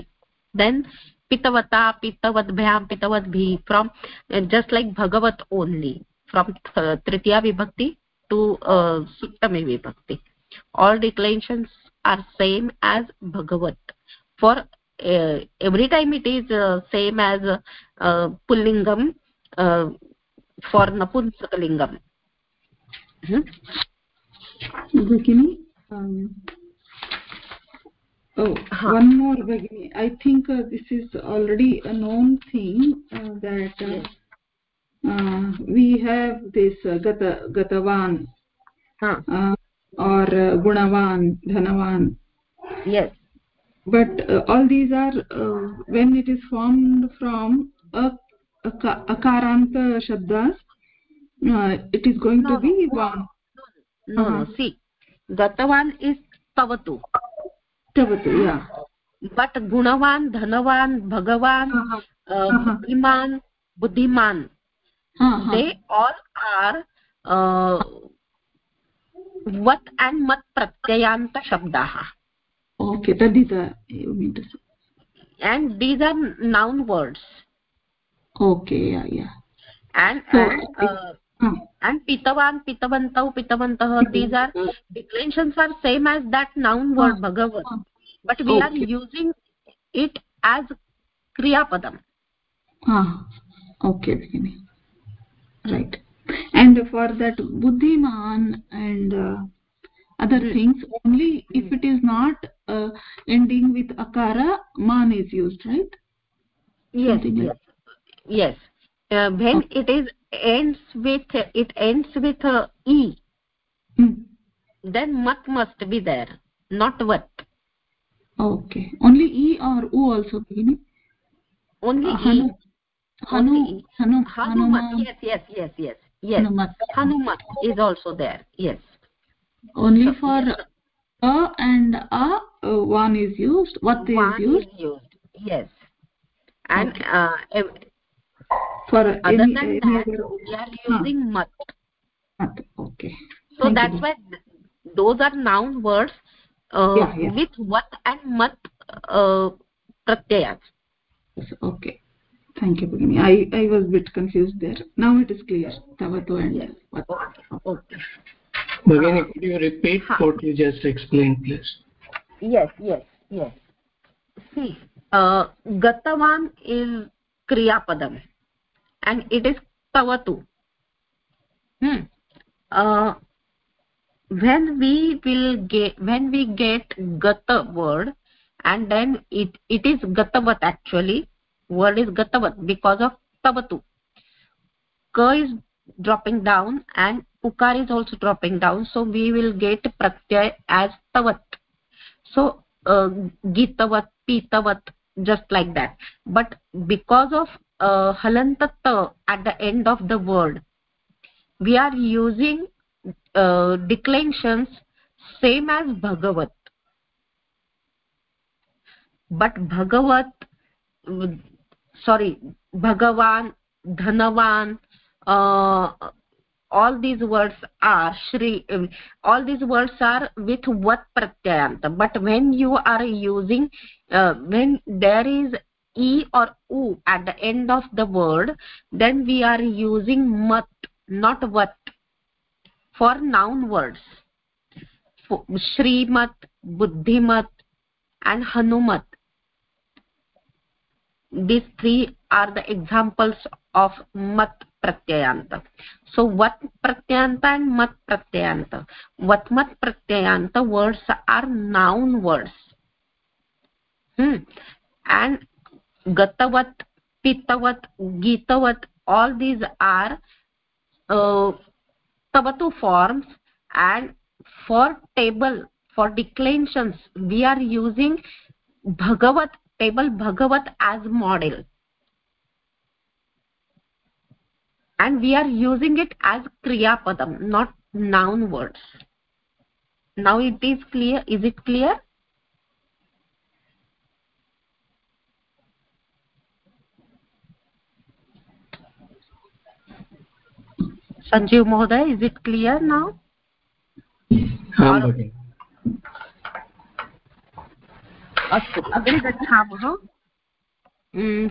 then pitavata pitavadbhyam pitavadbhi from uh, just like bhagavat only from uh, tritiya vibhakti to uh, suttami vibhakti all declensions are same as bhagavat for uh, every time it is uh, same as uh, uh, pullingam uh, for napunsakalingam hmm? Bhagini, um, oh, Huh. one more Bhagini. I think uh, this is already a known thing uh, that uh, uh, we have this uh, gata, Gatavan huh. Uh, or uh, Gunavan, Dhanavan. yes but uh, all these are uh, when it is formed from a, a ka- akaranta shabdas uh, it is going No, to be one no Uh-huh. no see gatavan is tavatu tavatu yeah but gunavan dhanavan bhagavan Uh-huh. uh, Uh-huh. buddhiman buddhiman uh-huh. they all are वत् and मत् प्रत्ययान्तशब्दाः। Okay and these are noun words okay and पितवान् पितवन्तौ पितवन्तः these are declensions are same as that noun word भगवत् but we are using it as क्रियापदम् okay भगिनि right and for that buddhiman and uh, other things only if it is not uh, ending with akara man is used right? Yes Something like yes. Yes. Uh, when it is ends with it ends with uh, e Hmm. then mat must be there not what okay. Only e or u also beginning only Uh, e. Hanu hanu E. hanu hanumat yes yes yes yes yes. Hanumat hanumat is also there. Yes. Only So, for yes. a and a uh, one is used what is one used? is used. Yes. And Okay. uh, for other any, than any that other we are Huh. using mat. Okay. So Thank you, that's why those are noun words uh, Yeah, yeah. with what and mat uh, pratyayas. Okay thank you Bhagini. i i was a bit confused there. Now it is clear. Tavato and yes. okay okay. Bhagini, could you repeat what you just explained please? Yes yes yes. See uh, gatavan is kriya padam and it is tavatu. Hmm. Uh, when we will get when we get gata word and then it it is gatavat actually word is gatavat because of tavatu ka is dropping down and pukar is also dropping down. So we will get pratyay as tavat so uh, gitavat pitavat just like that. But because of uh, halantat at the end of the word we are using uh, declensions same as bhagavat. But bhagavat sorry bhagavan dhanavan uh, all these words are shri all these words are with what pratyayanta but when you are using uh, when there is e or u at the end of the word then we are using mat not what for noun words. Shrimat buddhimat and hanumat these three are the examples of mat pratyayanta. So what pratyayanta and mat pratyayanta. What mat pratyayanta words are noun words. Hmm. and gatavat pitavat gitavat all these are uh, forms and for table for declensions we are using bhagavat table bhagavat as model and we are using it as kriya padam not noun words now it is clear is it clear sanjeev mohoday is it clear now अस्तु। अग्रे गच्छामः।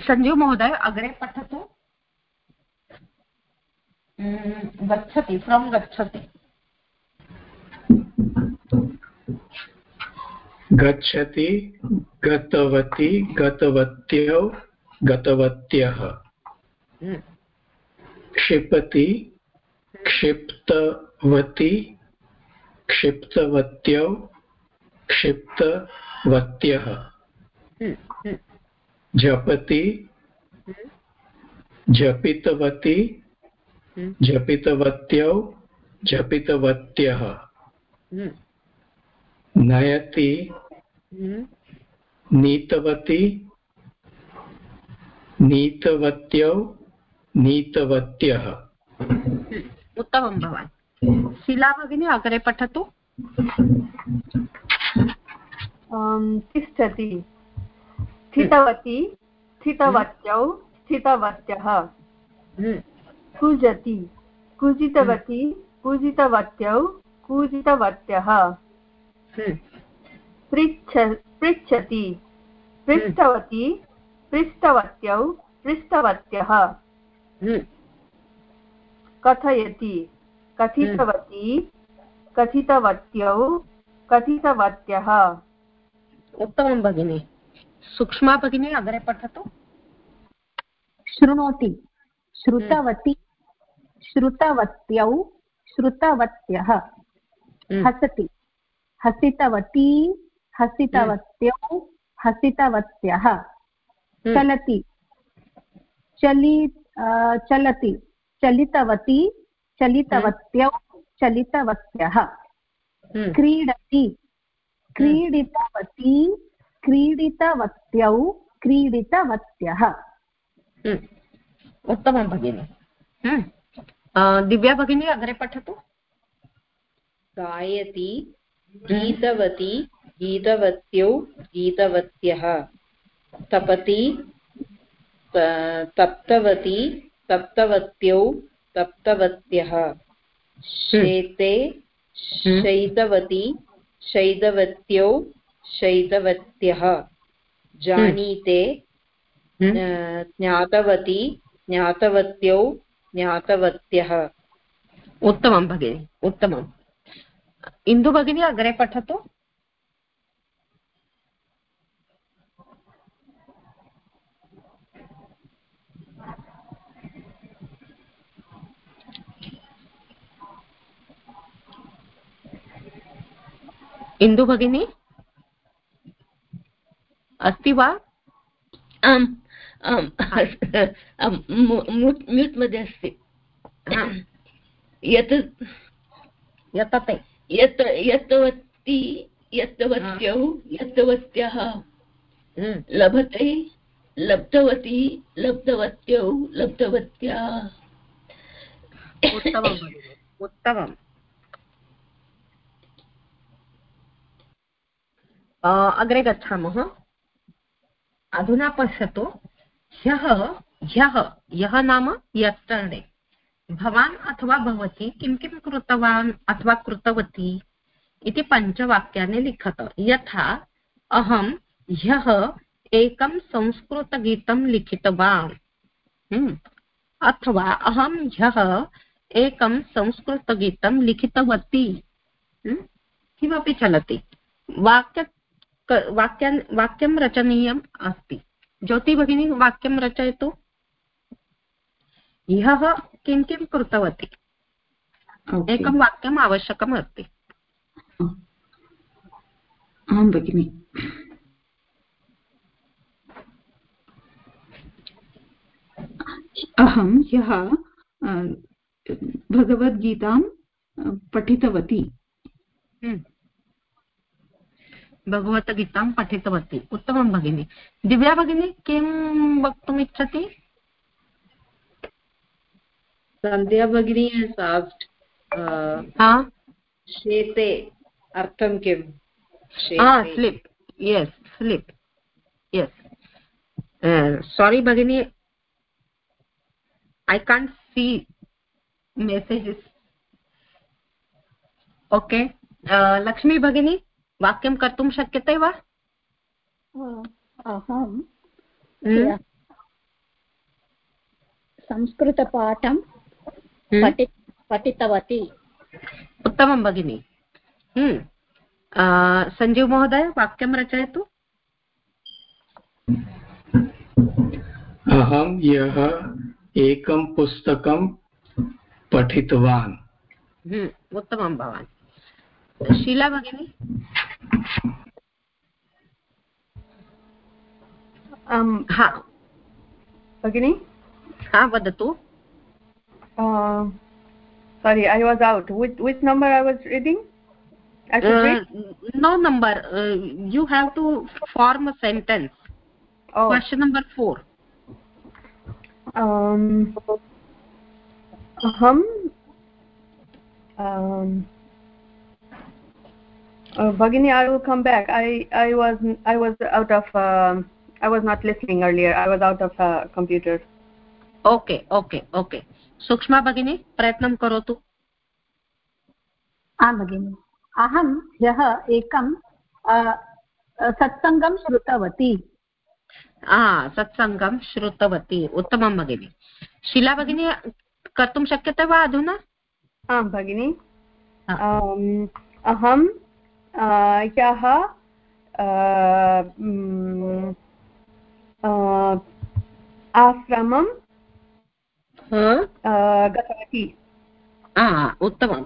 सञ्जीव महोदय अग्रे पठतु। गच्छति from गच्छति। गच्छति गतवती गतवत्यौ गतवत्यः। क्षिपति क्षिप्तवती क्षिप्तवत्यौ क्षिप्तवत्यः जपति जपितवती जपितवत्यौ जपितवत्यः नयति, नीतवती, नीतवत्यौ, नीतवत्यः। उत्तमं भवान्। शिला भगिनी, अग्रे पठतु। तिष्ठति। स्थितवती स्थितवत्यौ स्थितवत्यः। कुजति। कुजितवती कुजितवत्यौ कुजितवत्यः। पृच्छ पृच्छति। पृष्टवती पृष्टवत्यौ पृष्टवत्यः। कथयति। कथितवती कथितवत्यौ कथितवत्यः। उत्तमं भगिनि। सूक्ष्मा भगिनी अग्रे पठतु। शृणोति। श्रुतवती। श्रुतवत्यौ श्रुतवत्यः। हसति। हसितवती हसितवत्यौ हसितवत्यः। चलति। चलि चलति। चलितवती चलितवत्यौ चलितवत्यः। क्रीडति। क्रीडितवती क्रीडितवत्यौ क्रीडितवत्यः। उत्तमं भगिनि। दिव्या भगिनी अग्रे पठतु। गायति गीतवती गीतवत्यौ गीतवत्यः। तपति तप्तवती तप्तवत्यौ तप्तवत्यः। शेते शैतवती शैतवत्यौ शैदवत्यः। जानीते ज्ञातवती ज्ञातवत्यौ ज्ञातवत्यः। उत्तमं भगिनि उत्तमम्। इन्दु भगिनी अग्रे पठतु। इन्दु भगिनी? अस्ति वा? आम् आम् म्यूट् मध्ये अस्ति। यत् यतते। यत् यत्तवती यत्तवत्यौ यत्तवत्यः हम्म। लभते लब्धवती लब्धवत्यौ लब्धवत्या। उत्तमं भगिनि उत्तमम्। अग्रे गच्छामः। अधुना पश्यतु, ह्यः ह्यः ह्यः नाम यस्टर्डे भवान् अथवा भवती किं किं कृतवान् अथवा कृतवती इति पञ्चवाक्यानि लिखत। यथा, अहं ह्यः एकं संस्कृतगीतं लिखितवान्। हम्म। अथवा, अहं ह्यः एकं संस्कृतगीतं लिखितवती। हम्म। किमपि चलति। वाक्य वाक्यान् वाक्यं रचनीयम् अस्ति। ज्योति भगिनी वाक्यं रचयतु। ह्यः किं किं कृतवती? एकं वाक्यम् आवश्यकम् अस्ति। आं भगिनि। अहं ह्यः भगवद्गीतां पठितवती। हम्म। भगवद्गीतां पठितवती। उत्तमं भगिनि। दिव्या भगिनी किं वक्तुम् इच्छति सन्ध्या भगिनी शेते अर्थं किम् slip. Yes slip. Yes sorry भगिनी I can't see messages okay Lakshmi भगिनी वाक्यं कर्तुं शक्यते वा? अहं संस्कृतपाठं पठि पठितवती। उत्तमं भगिनि। सञ्जीव महोदय वाक्यं रचयतु। अहं यः एकं पुस्तकं पठितवान्। उत्तमं भवान्। शीला भगिनी? हा भगिनि हा वदतु sorry i was out which which number i was reading I should uh, read? no number uh, you have to form a sentence oh. question number 4 um aham um uh, Bhagini, I will come back. I I was I was out of um, I was not listening earlier. I was out of uh, computer. Okay okay okay Sukshma भगिनी प्रयत्नं करोतु आं भगिनि अहं ह्यः एकं सत्सङ्गं श्रुतवती सत्सङ्गं श्रुतवती उत्तमं भगिनि शिला भगिनी कर्तुं शक्यते वा अधुना आं भगिनि अहं ह्यः आश्रमं गतवती। उत्तमं।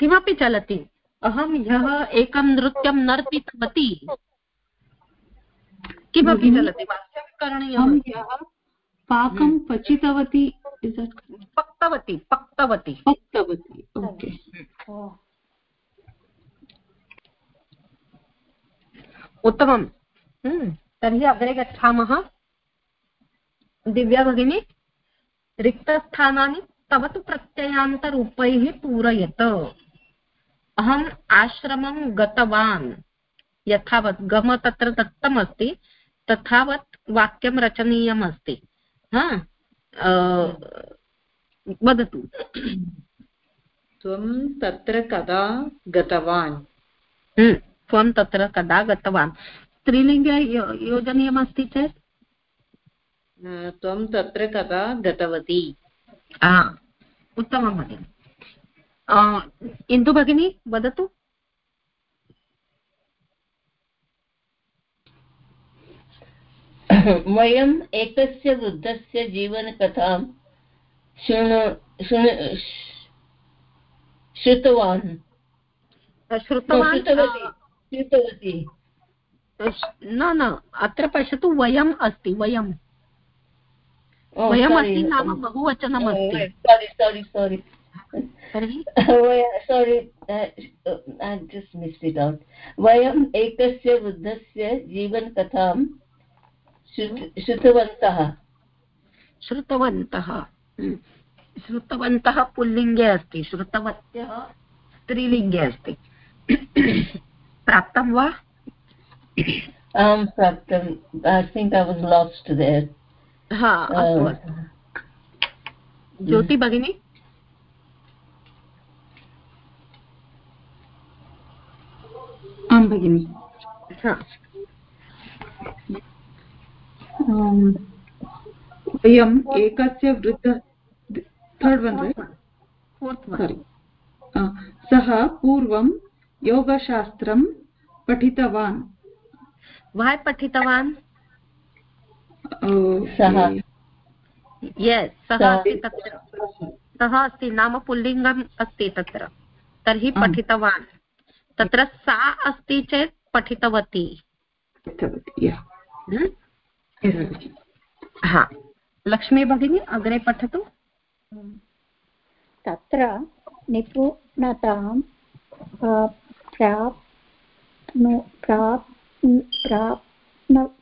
किमपि चलति? अहं ह्यः एकं नृत्यं नर्तितवती। किमपि चलति? वाक्यं करणीयं पाकं पचितवती। पक्तवती पक्तवती। पक्तवती ओके। उत्तमं। हम्म, तर्हि अग्रे गच्छामः। दिव्या भगिनी रिक्तस्थानानि तव तु प्रत्ययान्तरूपैः पूरयत। अहम् आश्रमं गतवान्। यथावत् गम तत्र दत्तमस्ति तथावत् वाक्यं रचनीयम् अस्ति हा वदतु। त्वं तत्र कदा गतवान्? हम्म, त्वं तत्र कदा गतवान्? स्त्रीलिङ्गे योजनीयमस्ति चेत्? त्वं तत्र कदा गतवती। उत्तमं भगिनि इन्दु भगिनी वदतु। वयम् एकस्य वृद्धस्य जीवनकथां शृणु श्रुतवान्। श्रुतवती। न न अत्र पश्यतु वयम् अस्ति वयं वयमस्ति नाम बहुवचनम् अस्ति। सारि सारि सारि सारि जस्ट् मिस्ट् इट् औट् वयम् एकस्य वृद्धस्य जीवनकथां श्रुतवन्तः। श्रुतवन्तः। हम्म। श्रुतवन्तः पुल्लिङ्गे अस्ति श्रुतवत्यः स्त्रीलिङ्गे अस्ति। प्राप्तं वा? आं प्राप्तम् I think I was last there हा ज्योति भगिनी? आं भगिनि। वयम् एकस्य वृद्ध थर्ड् वन् सारि सः पूर्वं योगशास्त्रं पठितवान्। वः पठितवान्? सः यस् सः अस्ति तत्र। सः अस्ति नाम पुल्लिङ्गम् अस्ति तत्र। तर्हि पठितवान्। तत्र सा अस्ति चेत् पठितवती। हा। लक्ष्मी भगिनी अग्रे पठतु। तत्र निपुणतां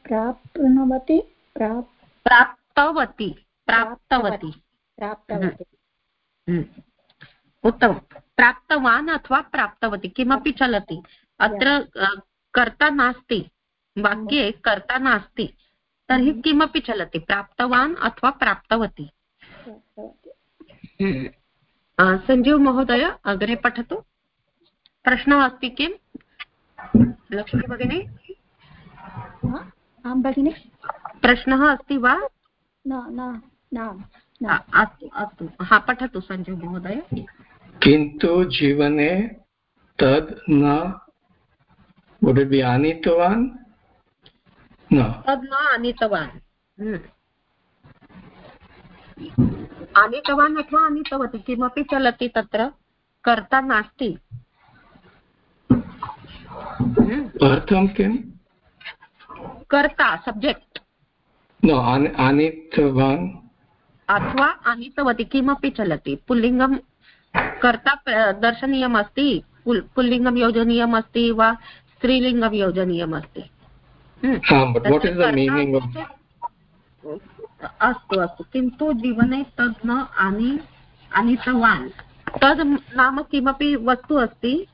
प्राप्नवति? प्राप्तवती प्राप्तवती. प्राप्तवती. हम्म। उत्तमं. प्राप्तवान् अथवा प्राप्तवती किमपि चलति. अत्र कर्ता नास्ति. वाक्ये कर्ता नास्ति. तर्हि। किमपि चलति? प्राप्तवान् अथवा प्राप्तवती? हम्म। सञ्जीव महोदय अग्रे पठतु. प्रश्नः अस्ति किं लक्ष्मी भगिनी आं भगिनि? प्रश्नः अस्ति वा? न न अस्तु अस्तु। हा पठतु सञ्जीव महोदय। किन्तु जीवने तद् न आनीतवान् तद् न आनीतवान्। हम्म। आनीतवान् अथवा आनीतवती किमपि चलति तत्र? कर्ता नास्ति। हम्म। अर्थं किम्? कर्ता सब्जेक्ट् आनीतवान्। अथवा आनीतवती किमपि चलति। पुल्लिङ्गं कर्ता दर्शनीयम् अस्ति पुल्लिङ्गं योजनीयम् अस्ति वा स्त्रीलिङ्गं योजनीयम् अस्ति? अस्तु अस्तु किन्तु जीवने तद् न आनी आनीतवान्। तद् नाम किमपि वस्तु अस्ति?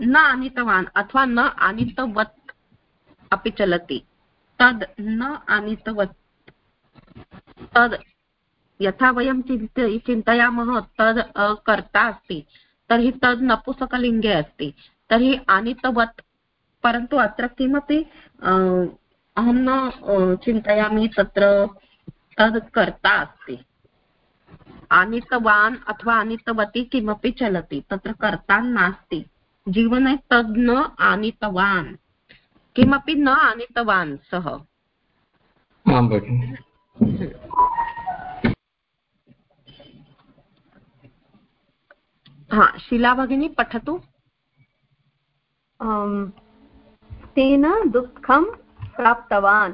न आनीतवान् अथवा न आनीतवत् अपि चलति। तद् न आनीतवत्। तद् यथा वयं चिन्त चिन्तयामः तद् कर्ता अस्ति। तर्हि तद् नपुसकलिङ्गे अस्ति। तर्हि आनीतवत्। परन्तु अत्र किमपि अहं न चिन्तयामि तत्र तद् कर्ता अस्ति। आनीतवान् अथवा आनीतवती किमपि चलति। तत्र कर्ता नास्ति। जीवने तद् न आनीतवान् किमपि न आनीतवान् सः हा शिला भगिनी पठतु तेन दुःखं प्राप्तवान्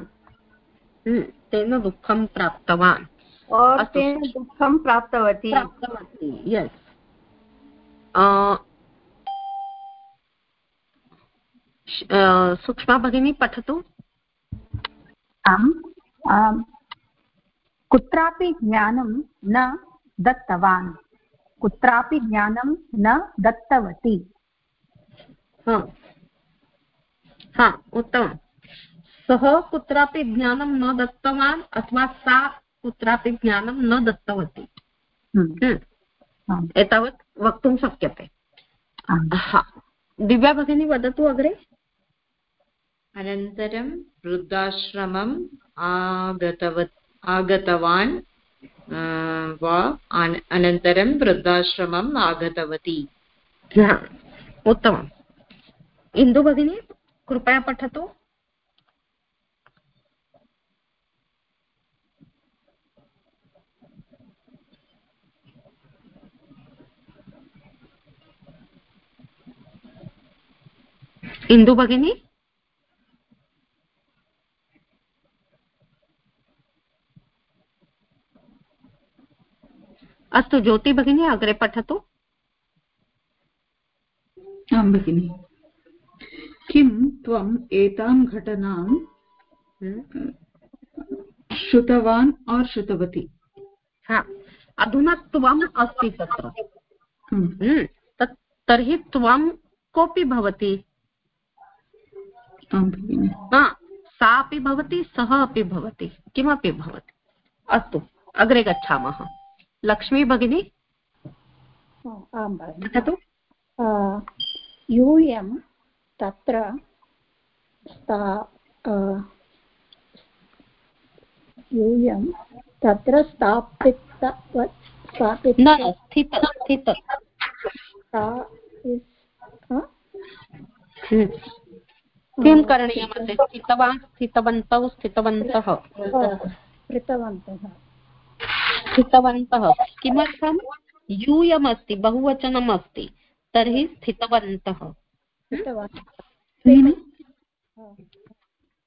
हम्म, तेन दुःखं प्राप्तवान् तेन दुःखं प्राप्तवती प्राप्तवती यस् सूक्ष्मा भगिनी पठतु। आम् कुत्रापि ज्ञानं न दत्तवान्। कुत्रापि ज्ञानं न दत्तवती। हा। उत्तमं सः कुत्रापि ज्ञानं न दत्तवान् अथवा सा कुत्रापि ज्ञानं न दत्तवती। हम्म। हम्म। एतावत् वक्तुं शक्यते। दिव्या भगिनी वदतु अग्रे। अनन्तरं वृद्धाश्रमम् आगतवत्, आगतवान् वा अनन्तरं वृद्धाश्रमम् आगतवती। उत्तमम्। इन्दु भगिनी, कृपया पठतु। इन्दु भगिनी? अस्तु ज्योति भगिनी अग्रे पठतु। आं भगिनि। किं त्वम् एतां घटनां हम्म। श्रुतवान् और् श्रुतवती? अधुना त्वम् अस्ति तत्र। हम्म। तर्हि त्वं कोऽपि भवति? सा अपि भवति सः अपि भवति किमपि भवति। अस्तु अग्रे गच्छामः। लक्ष्मी भगिनी? आं यूयं तत्र यूयं तत्र स्थापितवत् स्थापित स्थित स्थित। किं करणीयमस्ति? स्थितवान् स्थितवन्तौ स्थितवन्तः। कृतवन्तः स्थितवन्तः। किमर्थं? यूयमस्ति बहुवचनम् अस्ति तर्हि स्थितवन्तः।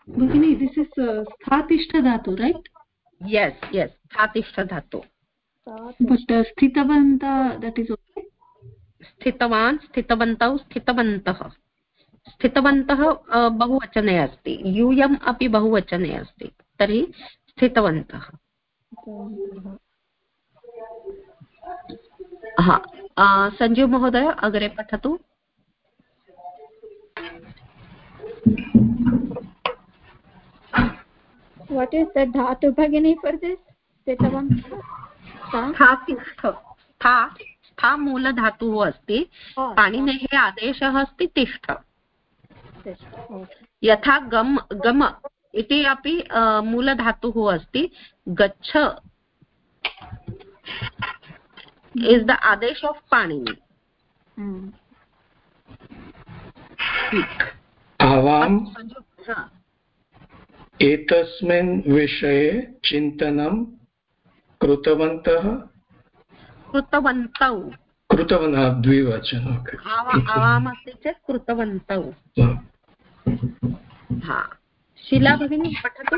भगिनि दिस् इस् स्थातिष्ठ धातु रैट् यस् यस् स्थातिष्ठ धातु बट् स्थितवन्त दट् इस् ओके स्थितवान् स्थितवन्तौ स्थितवन्तः। स्थितवन्तः बहुवचने अस्ति। यूयम् अपि बहुवचने अस्ति। तर्हि स्थितवन्तः। हा सञ्जीव महोदय अग्रे पठतु। What is the dhatu bhagini for this? स्था मूलधातुः अस्ति पाणिनेः आदेशः अस्ति तिष्ठ यथा गम गम इति अपि मूलधातुः अस्ति गच्छ is the adesh of panini. आवाम् एतस्मिन् विषये चिन्तनं कृतवन्तः? कृतवन्तौ. कृतवन्तः द्विवचन आवामस्ति चेत् कृतवन्तौ. हा. शिला भगिनी पठतु.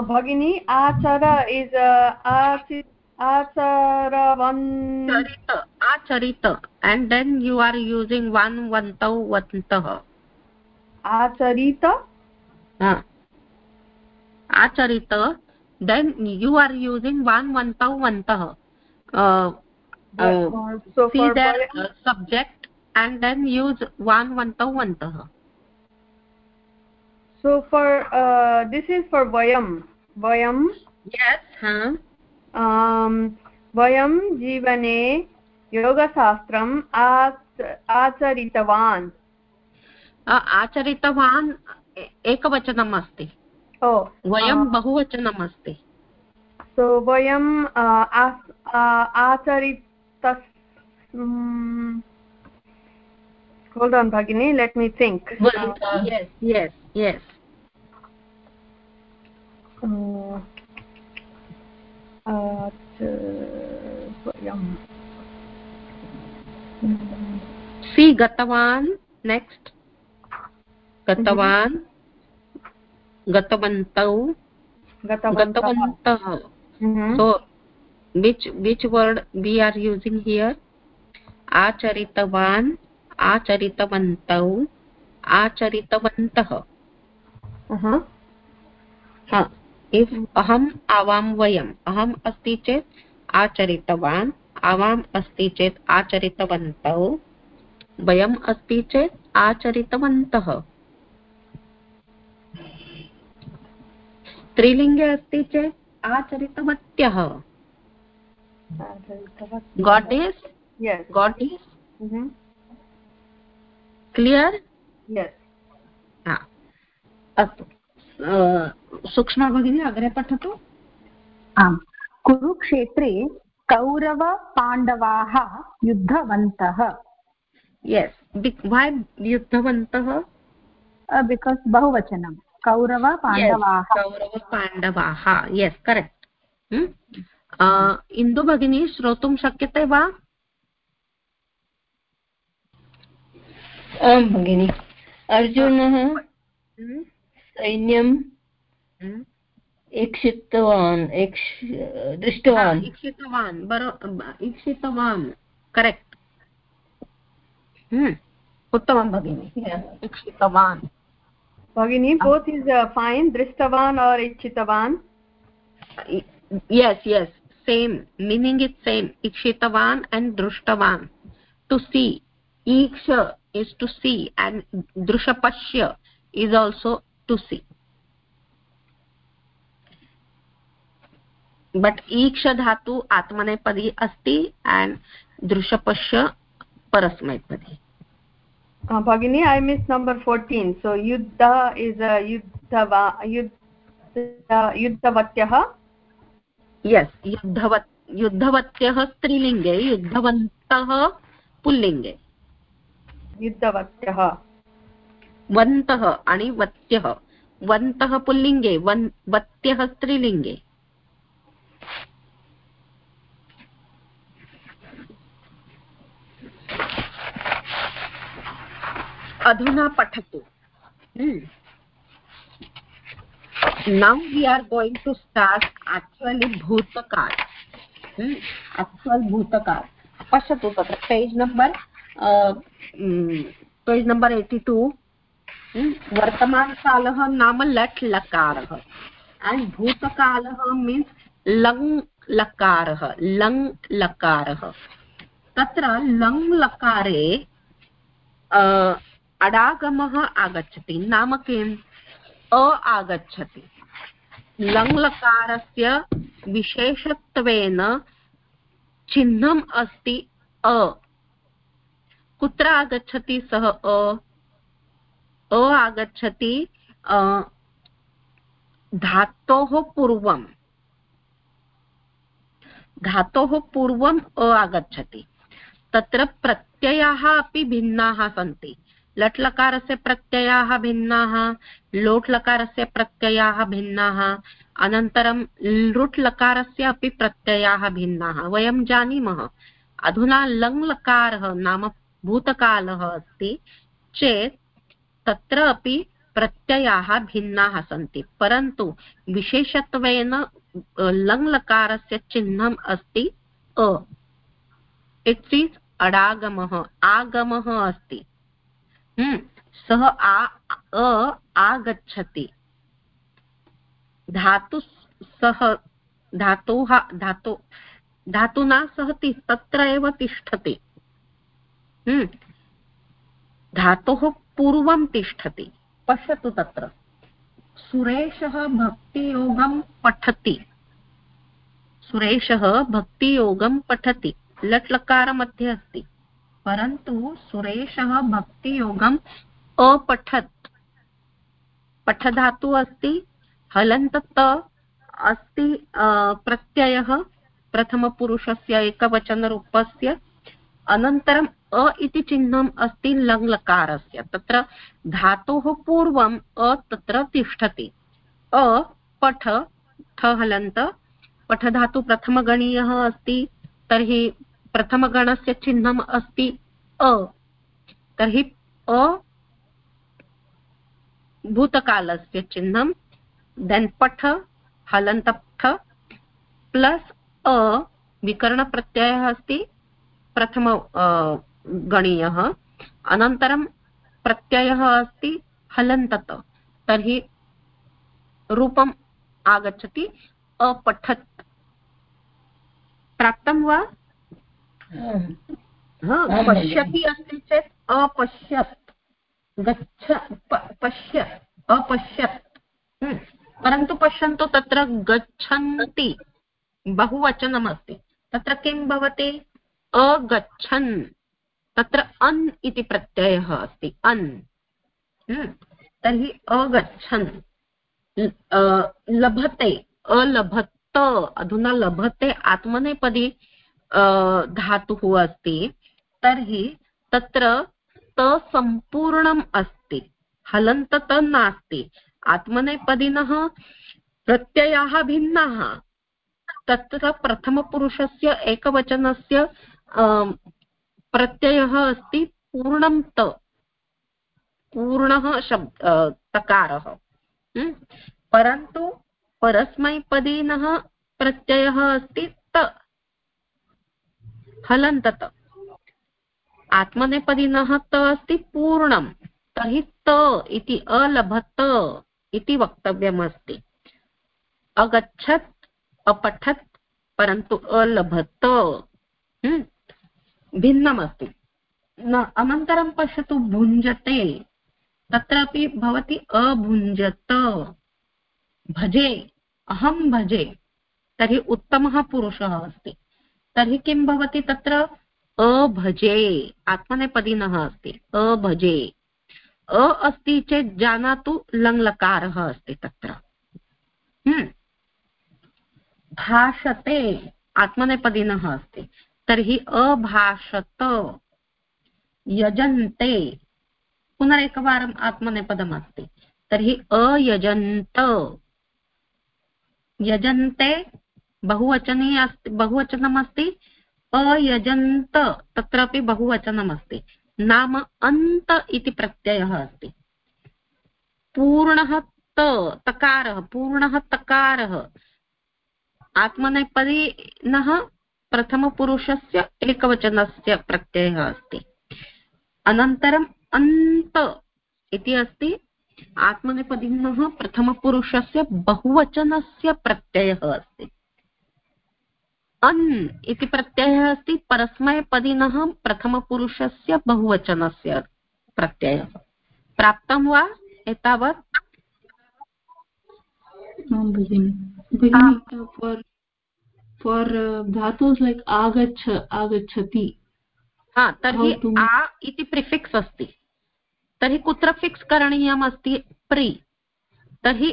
भगिनी आचर is acharavan charita acharita and then you are using one one vantau vantah acharita ah acharita then you are using one one vantah one uh, uh, so see that uh, subject and then use one one vantau vantah so for uh, this is for boyam, boyam. yes huh वयं जीवने योगशास्त्रम् आचरितवान्। आचरितवान् एकवचनम् अस्ति। ओ वयं बहुवचनम् अस्ति। सो वयं आचरित hold on bhagini let me think uh, yes yes yes uh, सि गतवान् next गतवान् गतवन्तौ गतवन्तः so which which word we are using here? आचरितवान् आचरितवन्तौ आचरितवन्तः इफ् अहम् आवां वयम्। अहम् अस्ति चेत् आचरितवान्। आवाम् अस्ति चेत् आचरितवन्तौ। वयम् अस्ति चेत् आचरितवन्तः। स्त्रीलिङ्गे अस्ति चेत् आचरितवत्यः। goddess mm -hmm. clear? Yes. ah अस्तु। सूक्ष्मा भगिनी अग्रे पठतु? आम्। कुरुक्षेत्रे कौरवपाण्डवाः युद्धवन्तः। Yes why युद्धवन्तः? बिकास् बहुवचनं। कौरवपाण्डवाः। कौरवपाण्डवाः। यस् करेक्ट् इन्दु भगिनी श्रोतुं शक्यते वा? आं भगिनि। अर्जुनः? सैन्यम् हम्म। ईक्षितवान् दृष्टवान्। ईक्षितवान् ईक्षितवान् करेक्ट्। हम्म, उत्तमं भगिनि। ईक्षितवान्। भगिनी बोत् इस् फैन् दृष्टवान् और् इच्छितवान् yes yes same meaning is same ईक्षितवान् and दृष्टवान्। टु सी ईक्ष is to see and दृशपश्य is also to see but iksha dhatu atmanepadi asti and drushapashya parasmaipadi uh, bhagini i missed number 14 so yuddha is a yuddhava yuddha yuddhavatyah yes युद्धवत् युद्धवत्यः स्त्रीलिङ्गे युद्धवन्तः पुल्लिङ्गे युद्धवत्यः वन्तः आणि वत्यः वन्तः पुल्लिङ्गे वन् वत्यः स्त्रीलिङ्गे। अधुना पठतु। now we are going to start actually bhutakal hmm? actual bhutakal पश्यतु तत्र। Page number page number eighty two वर्तमानकालः नाम लट् लकारः एण्ड् भूतकालः मीन्स् लङ् लकारः लङ् लकारः तत्र लङ् लकारे अडागमः आगच्छति। नाम किम्? अ आगच्छति। लङ्लकारस्य विशेषत्वेन चिह्नम् अस्ति अ। कुत्र आगच्छति सः अ? अ आगच्छति धातोः पूर्वं धातोः पूर्वम् अ आगच्छति तत्र प्रत्ययाः अपि भिन्नाः सन्ति। लट् लकारस्य प्रत्ययाः भिन्नाः लोट् लकारस्य प्रत्ययाः भिन्नाः, अनन्तरं लृट् लकारस्य अपि प्रत्ययाः भिन्नाः। वयं जानीमः। अधुना लङ् लकारः नाम भूतकालः अस्ति, चेत् तत्र अपि प्रत्ययाः भिन्नाः सन्ति परन्तु विशेषत्वेन लङ् लकारस्य चिह्नम् अस्ति अ। इट्स् इस् अडागमः आगमः अस्ति। हम्म, सः आ आगच्छति। धातु सः धातुः धातु धातुना सह तत्र एव तिष्ठति। हम्म, धातोः पूर्वं तिष्ठति। पश्यतु तत्र। सुरेशः भक्तियोगं पठति। सुरेशः भक्तियोगं पठति। लट् लकारमध्ये अस्ति। परन्तु सुरेशः भक्तियोगम् अपठत्। पठधातु अस्ति हलन्त अस्ति प्रत्ययः प्रथमपुरुषस्य एकवचनरूपस्य। अनन्तरम् अ इति चिह्नम् अस्ति लङ्लकारस्य। तत्र धातोः पूर्वम् अ तत्र तिष्ठति। अ, पठ ठ हलन्त पठधातु प्रथमगणीयः अस्ति, तर्हि प्रथमगणस्य चिह्नम् अस्ति अ। तर्हि अ, भूतकालस्य चिह्नं देन् पठ हलन्तपठ प्लस् अ, विकरणप्रत्ययः अस्ति, प्रथम गणीयः। अनन्तरं प्रत्ययः अस्ति हलन्तत तर्हि रूपम् आगच्छति अपठत्। प्राप्तं वा? पश्यति अस्ति चेत् अपश्यत्। गच्छ पश्य अपश्यत्। हम्म। परन्तु पश्यन्तु तत्र गच्छन्ति। बहुवचनमस्ति। तत्र किं भवति? अगच्छन्। तत्र अन् इति प्रत्ययः अस्ति, अन्। हम्म। तर्हि अगच्छन्। लभते, अलभत, अधुना लभते आत्मनेपदी धातुः अस्ति। तर्हि तत्र त सम्पूर्णम् अस्ति, हलन्त त नास्ति। आत्मनेपदिनः प्रत्ययाः भिन्नाः। तत्र प्रथमपुरुषस्य एकवचनस्य प्रत्ययः अस्ति पूर्णं त, पूर्णः शब्द तकारः। परन्तु परस्मैपदीनः प्रत्ययः अस्ति त। हलन्तत। आत्मनेपदिनः त अस्ति पूर्णं। तर्हि त इति अलभत इति वक्तव्यमस्ति। अगच्छत्, अपठत्, परन्तु अलभत। भिन्नमस्ति। न, अनन्तरं पश्यतु भुञ्जते। तत्रापि भवति अभुञ्जत। भजे, अहं भजे, तर्हि उत्तमः पुरुषः अस्ति। तर्हि किं भवति तत्र? अभजे, आत्मनेपदिनः अस्ति। अभजे। अ अस्ति चेत् जानातु लङ्लकारः अस्ति तत्र। हम्म। भाषते, आत्मनेपदिनः अस्ति। तर्हि अभाषत यजन्ते। पुनरेकवारम् आत्मनेपदमस्ति। तर्हि अयजन्त। यजन्ते बहुवचनी अस्ति, बहुवचनमस्ति। अयजन्त, तत्रापि बहुवचनमस्ति। नाम अन्त इति प्रत्ययः अस्ति। पूर्णः त, तकारः, पूर्णः तकारः। आत्मनेपदिनः प्रथमपुरुषस्य एकवचनस्य प्रत्ययः अस्ति। अनन्तरम् अन्त इति अस्ति। आत्मनेपदिनः प्रथमपुरुषस्य बहुवचनस्य प्रत्ययः अस्ति। अन् इति प्रत्ययः अस्ति। परस्मैपदिनः प्रथमपुरुषस्य बहुवचनस्य प्रत्ययः। प्राप्तं वा एतावत्? For uh, dhatus like agach agachati हा तर्हि आ इति प्रिफिक्स् अस्ति। तर्हि कुत्र फिक्स् करणीयम् अस्ति? प्रि। तर्हि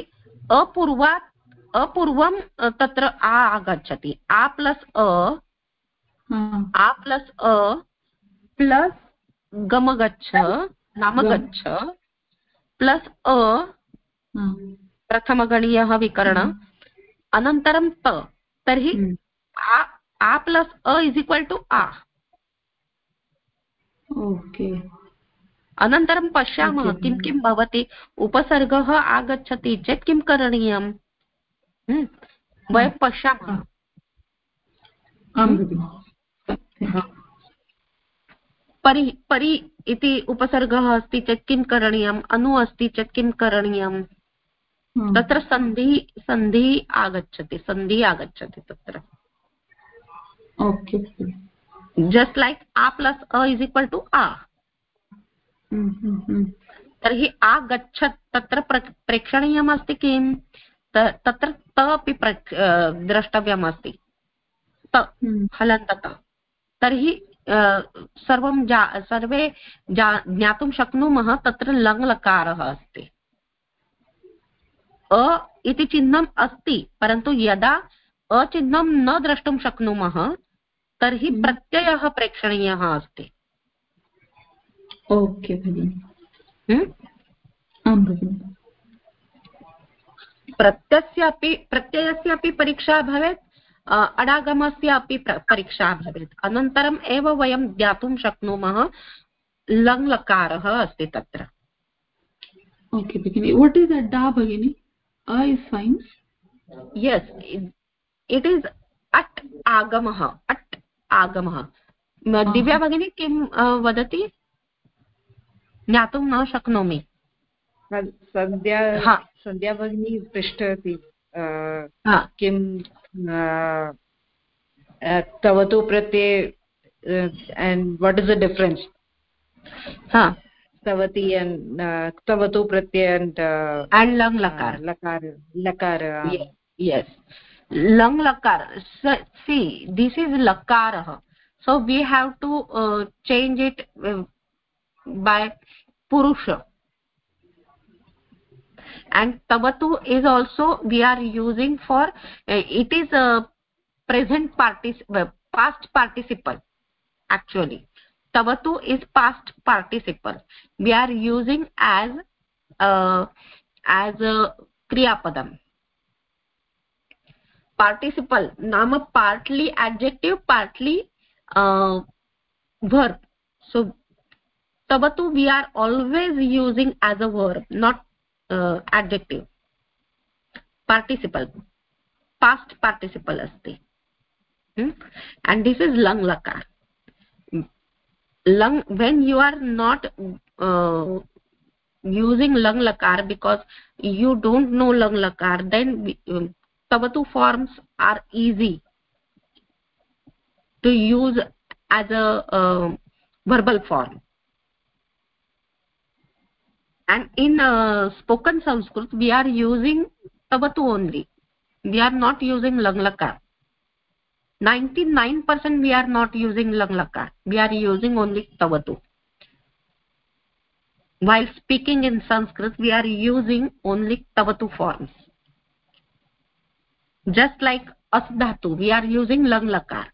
अपूर्वात् अपूर्वं तत्र आ आगच्छति। आ प्लस् अ आ प्लस् अ प्लस् गमगच्छ नाम गच्छ प्लस् अ प्रथमगणीयः विकरण अनन्तरं त। तर्हि आ आ प्लस् अ इस् इक्वल् टु आ। ओके। अनन्तरं पश्यामः किं किं भवति? उपसर्गः आगच्छति चेत् किं करणीयम्? हम्म, वयं पश्यामः। परि परि इति उपसर्गः अस्ति चेत् किं करणीयम्? अनु अस्ति चेत् किं करणीयम्? तत्र सन्धि सन्धि आगच्छति सन्धि आगच्छति तत्र। ओके। जस्ट् लैक् आ प्लस् अ इस् इक्वल् टु आ तर्हि आगच्छत् तत्र प्रेक्षणीयमस्ति किं तत्र त अपि द्रष्टव्यमस्ति। त हलन्तत तर्हि सर्वं जा सर्वे जा ज्ञातुं शक्नुमः तत्र लङ्लकारः अस्ति। अ इति चिह्नम् अस्ति परन्तु यदा अचिह्नं न द्रष्टुं शक्नुमः तर्हि हम्म। प्रत्ययः प्रेक्षणीयः अस्ति। ओके भगिनि। हम्म? प्रत्ययस्यापि प्रत्ययस्यापि परीक्षा भवेत् अडागमस्य अपि परीक्षा भवेत्। अनन्तरम् एव वयं ज्ञातुं शक्नुमः लङ्लकारः अस्ति तत्र। ओके भगिनि वट् इस् अड्डा भगिनि? A is fine yes it is at आगमः अट् आगमः दिव्या भगिनी किं वदति? ज्ञातुं न शक्नोमि। सन्ध्या सन्ध्या भगिनी पृष्टवती किं तव तु प्रत्यये and what is the difference uh, stavatu pratyay and uh, lang lakar uh, lakar lakar uh, yes, yes lang lakar so, see this is lakarah so we have to uh, change it uh, by purusha and tabatu is also we are using for uh, it is a present particip past participle actually तव तु is past participle we are using as as क्रियापदम् participle नाम partly adjective partly verb so तव तु we are always using as a verb not adjective participle past participle अस्ति। And this is लङ्लकार lung when you are not uh, using lang lakar because you don't know lang lakar then tabatu forms are easy to use as a uh, verbal form. And in uh, spoken sanskrit we are using tabatu only. We are not using lang lakar 99% we are not using lang lakar we are using only tavatu while speaking in sanskrit we are using only tavatu forms. Just like as dhatu we are using lang lakar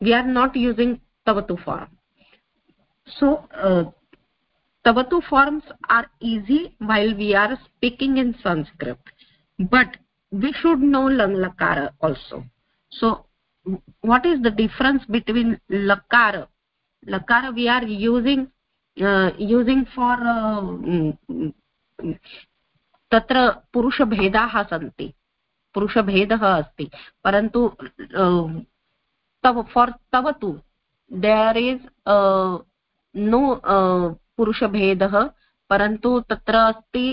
we are not using tavatu form. So uh, tabatu forms are easy while we are speaking in sanskrit. But we should know lang lakara also so what is the difference between lakara lakara we are using uh, using for uh, तत्र पुरुषभेदाः सन्ति पुरुषभेदः अस्ति परन्तु तव for तव तु there is no पुरुषभेदः परन्तु तत्र अस्ति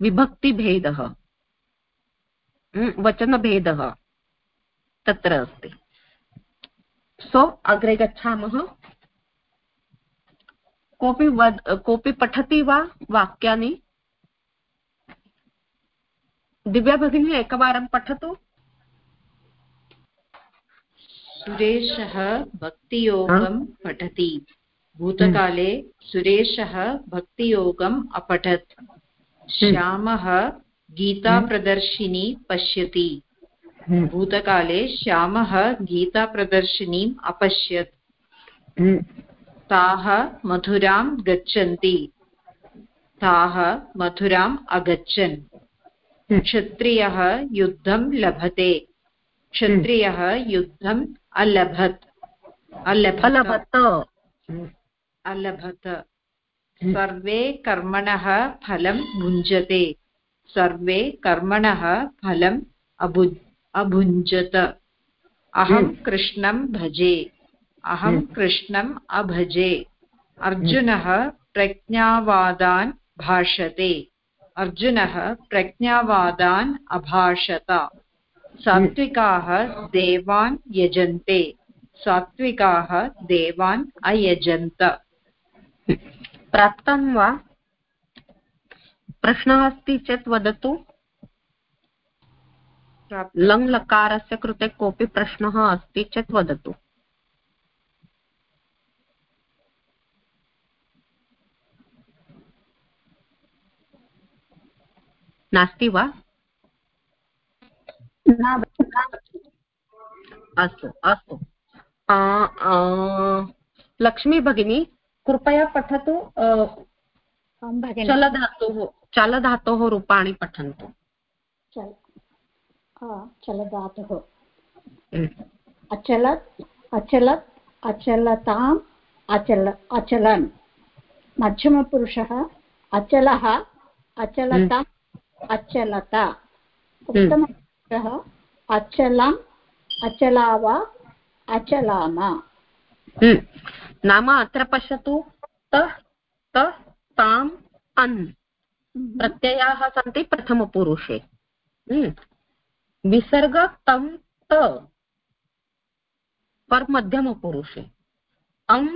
विभक्तिभेदः वचनभेदः तत्र अस्ति सो अग्रे गच्छामः कोऽपि वद् कोऽपि पठति वा वाक्यानि दिव्या भगिनी एकवारं पठतु सुरेशः भक्तियोगं पठति भूतकाले सुरेशः भक्तियोगम् अपठत् श्यामः गीताप्रदर्शिनी पश्यति। भूतकाले श्यामः गीताप्रदर्शिनीम् अपश्यत्। ताः मथुरां गच्छन्ति। ताः मथुराम् अगच्छन्। क्षत्रियः युद्धं लभते। क्षत्रियः युद्धम् अलभत्। अलभत। अलभत। सर्वे कर्मणः फलं भुञ्जते। सर्वे कर्मणः फलम् अभु अभुञ्जत। अहं कृष्णं भजे। अहं कृष्णम् अभजे। अर्जुनः प्रज्ञावादान् भाषते। अर्जुनः प्रज्ञावादान् अभाषत। सात्विकाः देवान् यजन्ते। सात्विकाः देवान् अयजन्त। प्राप्तं वा? प्रश्नः अस्ति चेत् वदतु। लङ् लकारस्य कृते कोऽपि प्रश्नः अस्ति चेत् वदतु। नास्ति वा? अस्तु अस्तु। लक्ष्मी भगिनी कृपया पठतु चलधातुः चलधातोः रूपाणि पठन्तु। चलधातुः। अचलत् अचलत् अचलताम् अचल अचलन्। मध्यमपुरुषः अचलः अचलताम् अचलत। उत्तमपुरुषः अचलम् अचलाव अचलाम। नाम अत्र पश्यतु त त ताम् अन्। प्रत्ययाः सन्ति प्रथमपुरुषे। विसर्ग तं त पर् मध्यमपुरुषे अं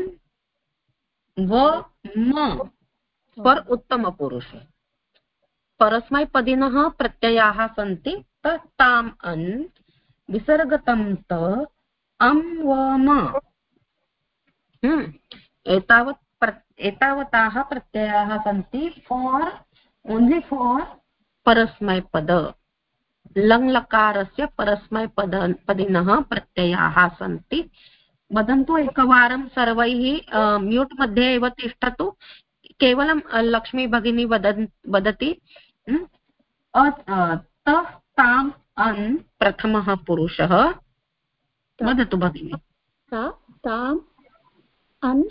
व म पर् उत्तमपुरुषे। परस्मैपदिनः प्रत्ययाः सन्ति त ताम् अन् विसर्गतं त अं व म। एतावत् एतावताः प्रत्ययाः सन्ति फार् ओन्लि फार् परस्मैपद। लङ्लकारस्य परस्मैपद पदिनः प्रत्ययाः सन्ति। वदन्तु एकवारं सर्वैः म्यूट् मध्ये एव तिष्ठतु। केवलं लक्ष्मी भगिनी वदन् वदति। तः ताम् अन्। प्रथमः पुरुषः। वदतु भगिनि। ताम् अन्।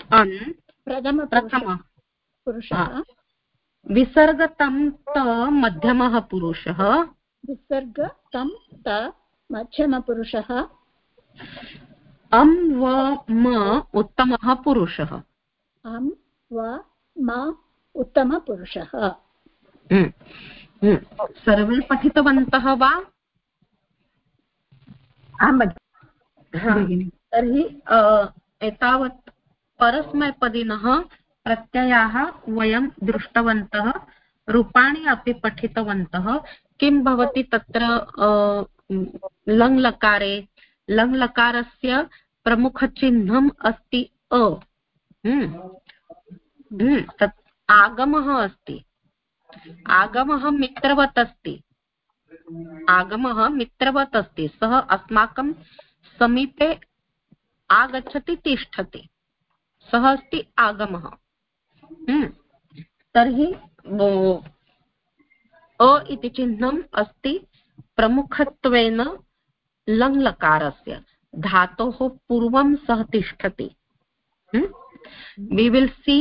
प्रथम। पुरुषः। विसर्गतं त मध्यमः पुरुषः। विसर्ग तं त मध्यमपुरुषः अं व म उत्तमः पुरुषः। अं व म उत्तमपुरुषः हम्म, हम्म। सर्वे पठितवन्तः वा? आं भगिनि। तर्हि एतावत् परस्मैपदिनः। प्रत्ययाः वयं दृष्टवन्तः, रूपाणि अपि पठितवन्तः। किं भवति तत्र लङ्लकारे? लङ्लकारस्य प्रमुखचिह्नम् अस्ति अ। तत् आगमः अस्ति। आगमः मित्रवत् अस्ति। आगमः मित्रवत् अस्ति। सः अस्माकं समीपे आगच्छति, तिष्ठति। सः अस्ति आगमः। हम्म। हम्म। तर्हि अ इति चिह्नम् अस्ति प्रमुखत्वेन लङ्लकारस्य। धातोः पूर्वं सः तिष्ठति। We will see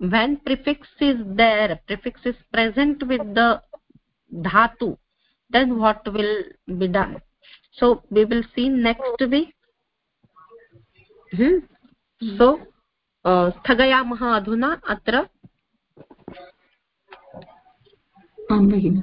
when prefix is there prefix is present with the धातु then what will be done so we will see next we so स्थगयामः अधुना अत्र? आं भगिनि।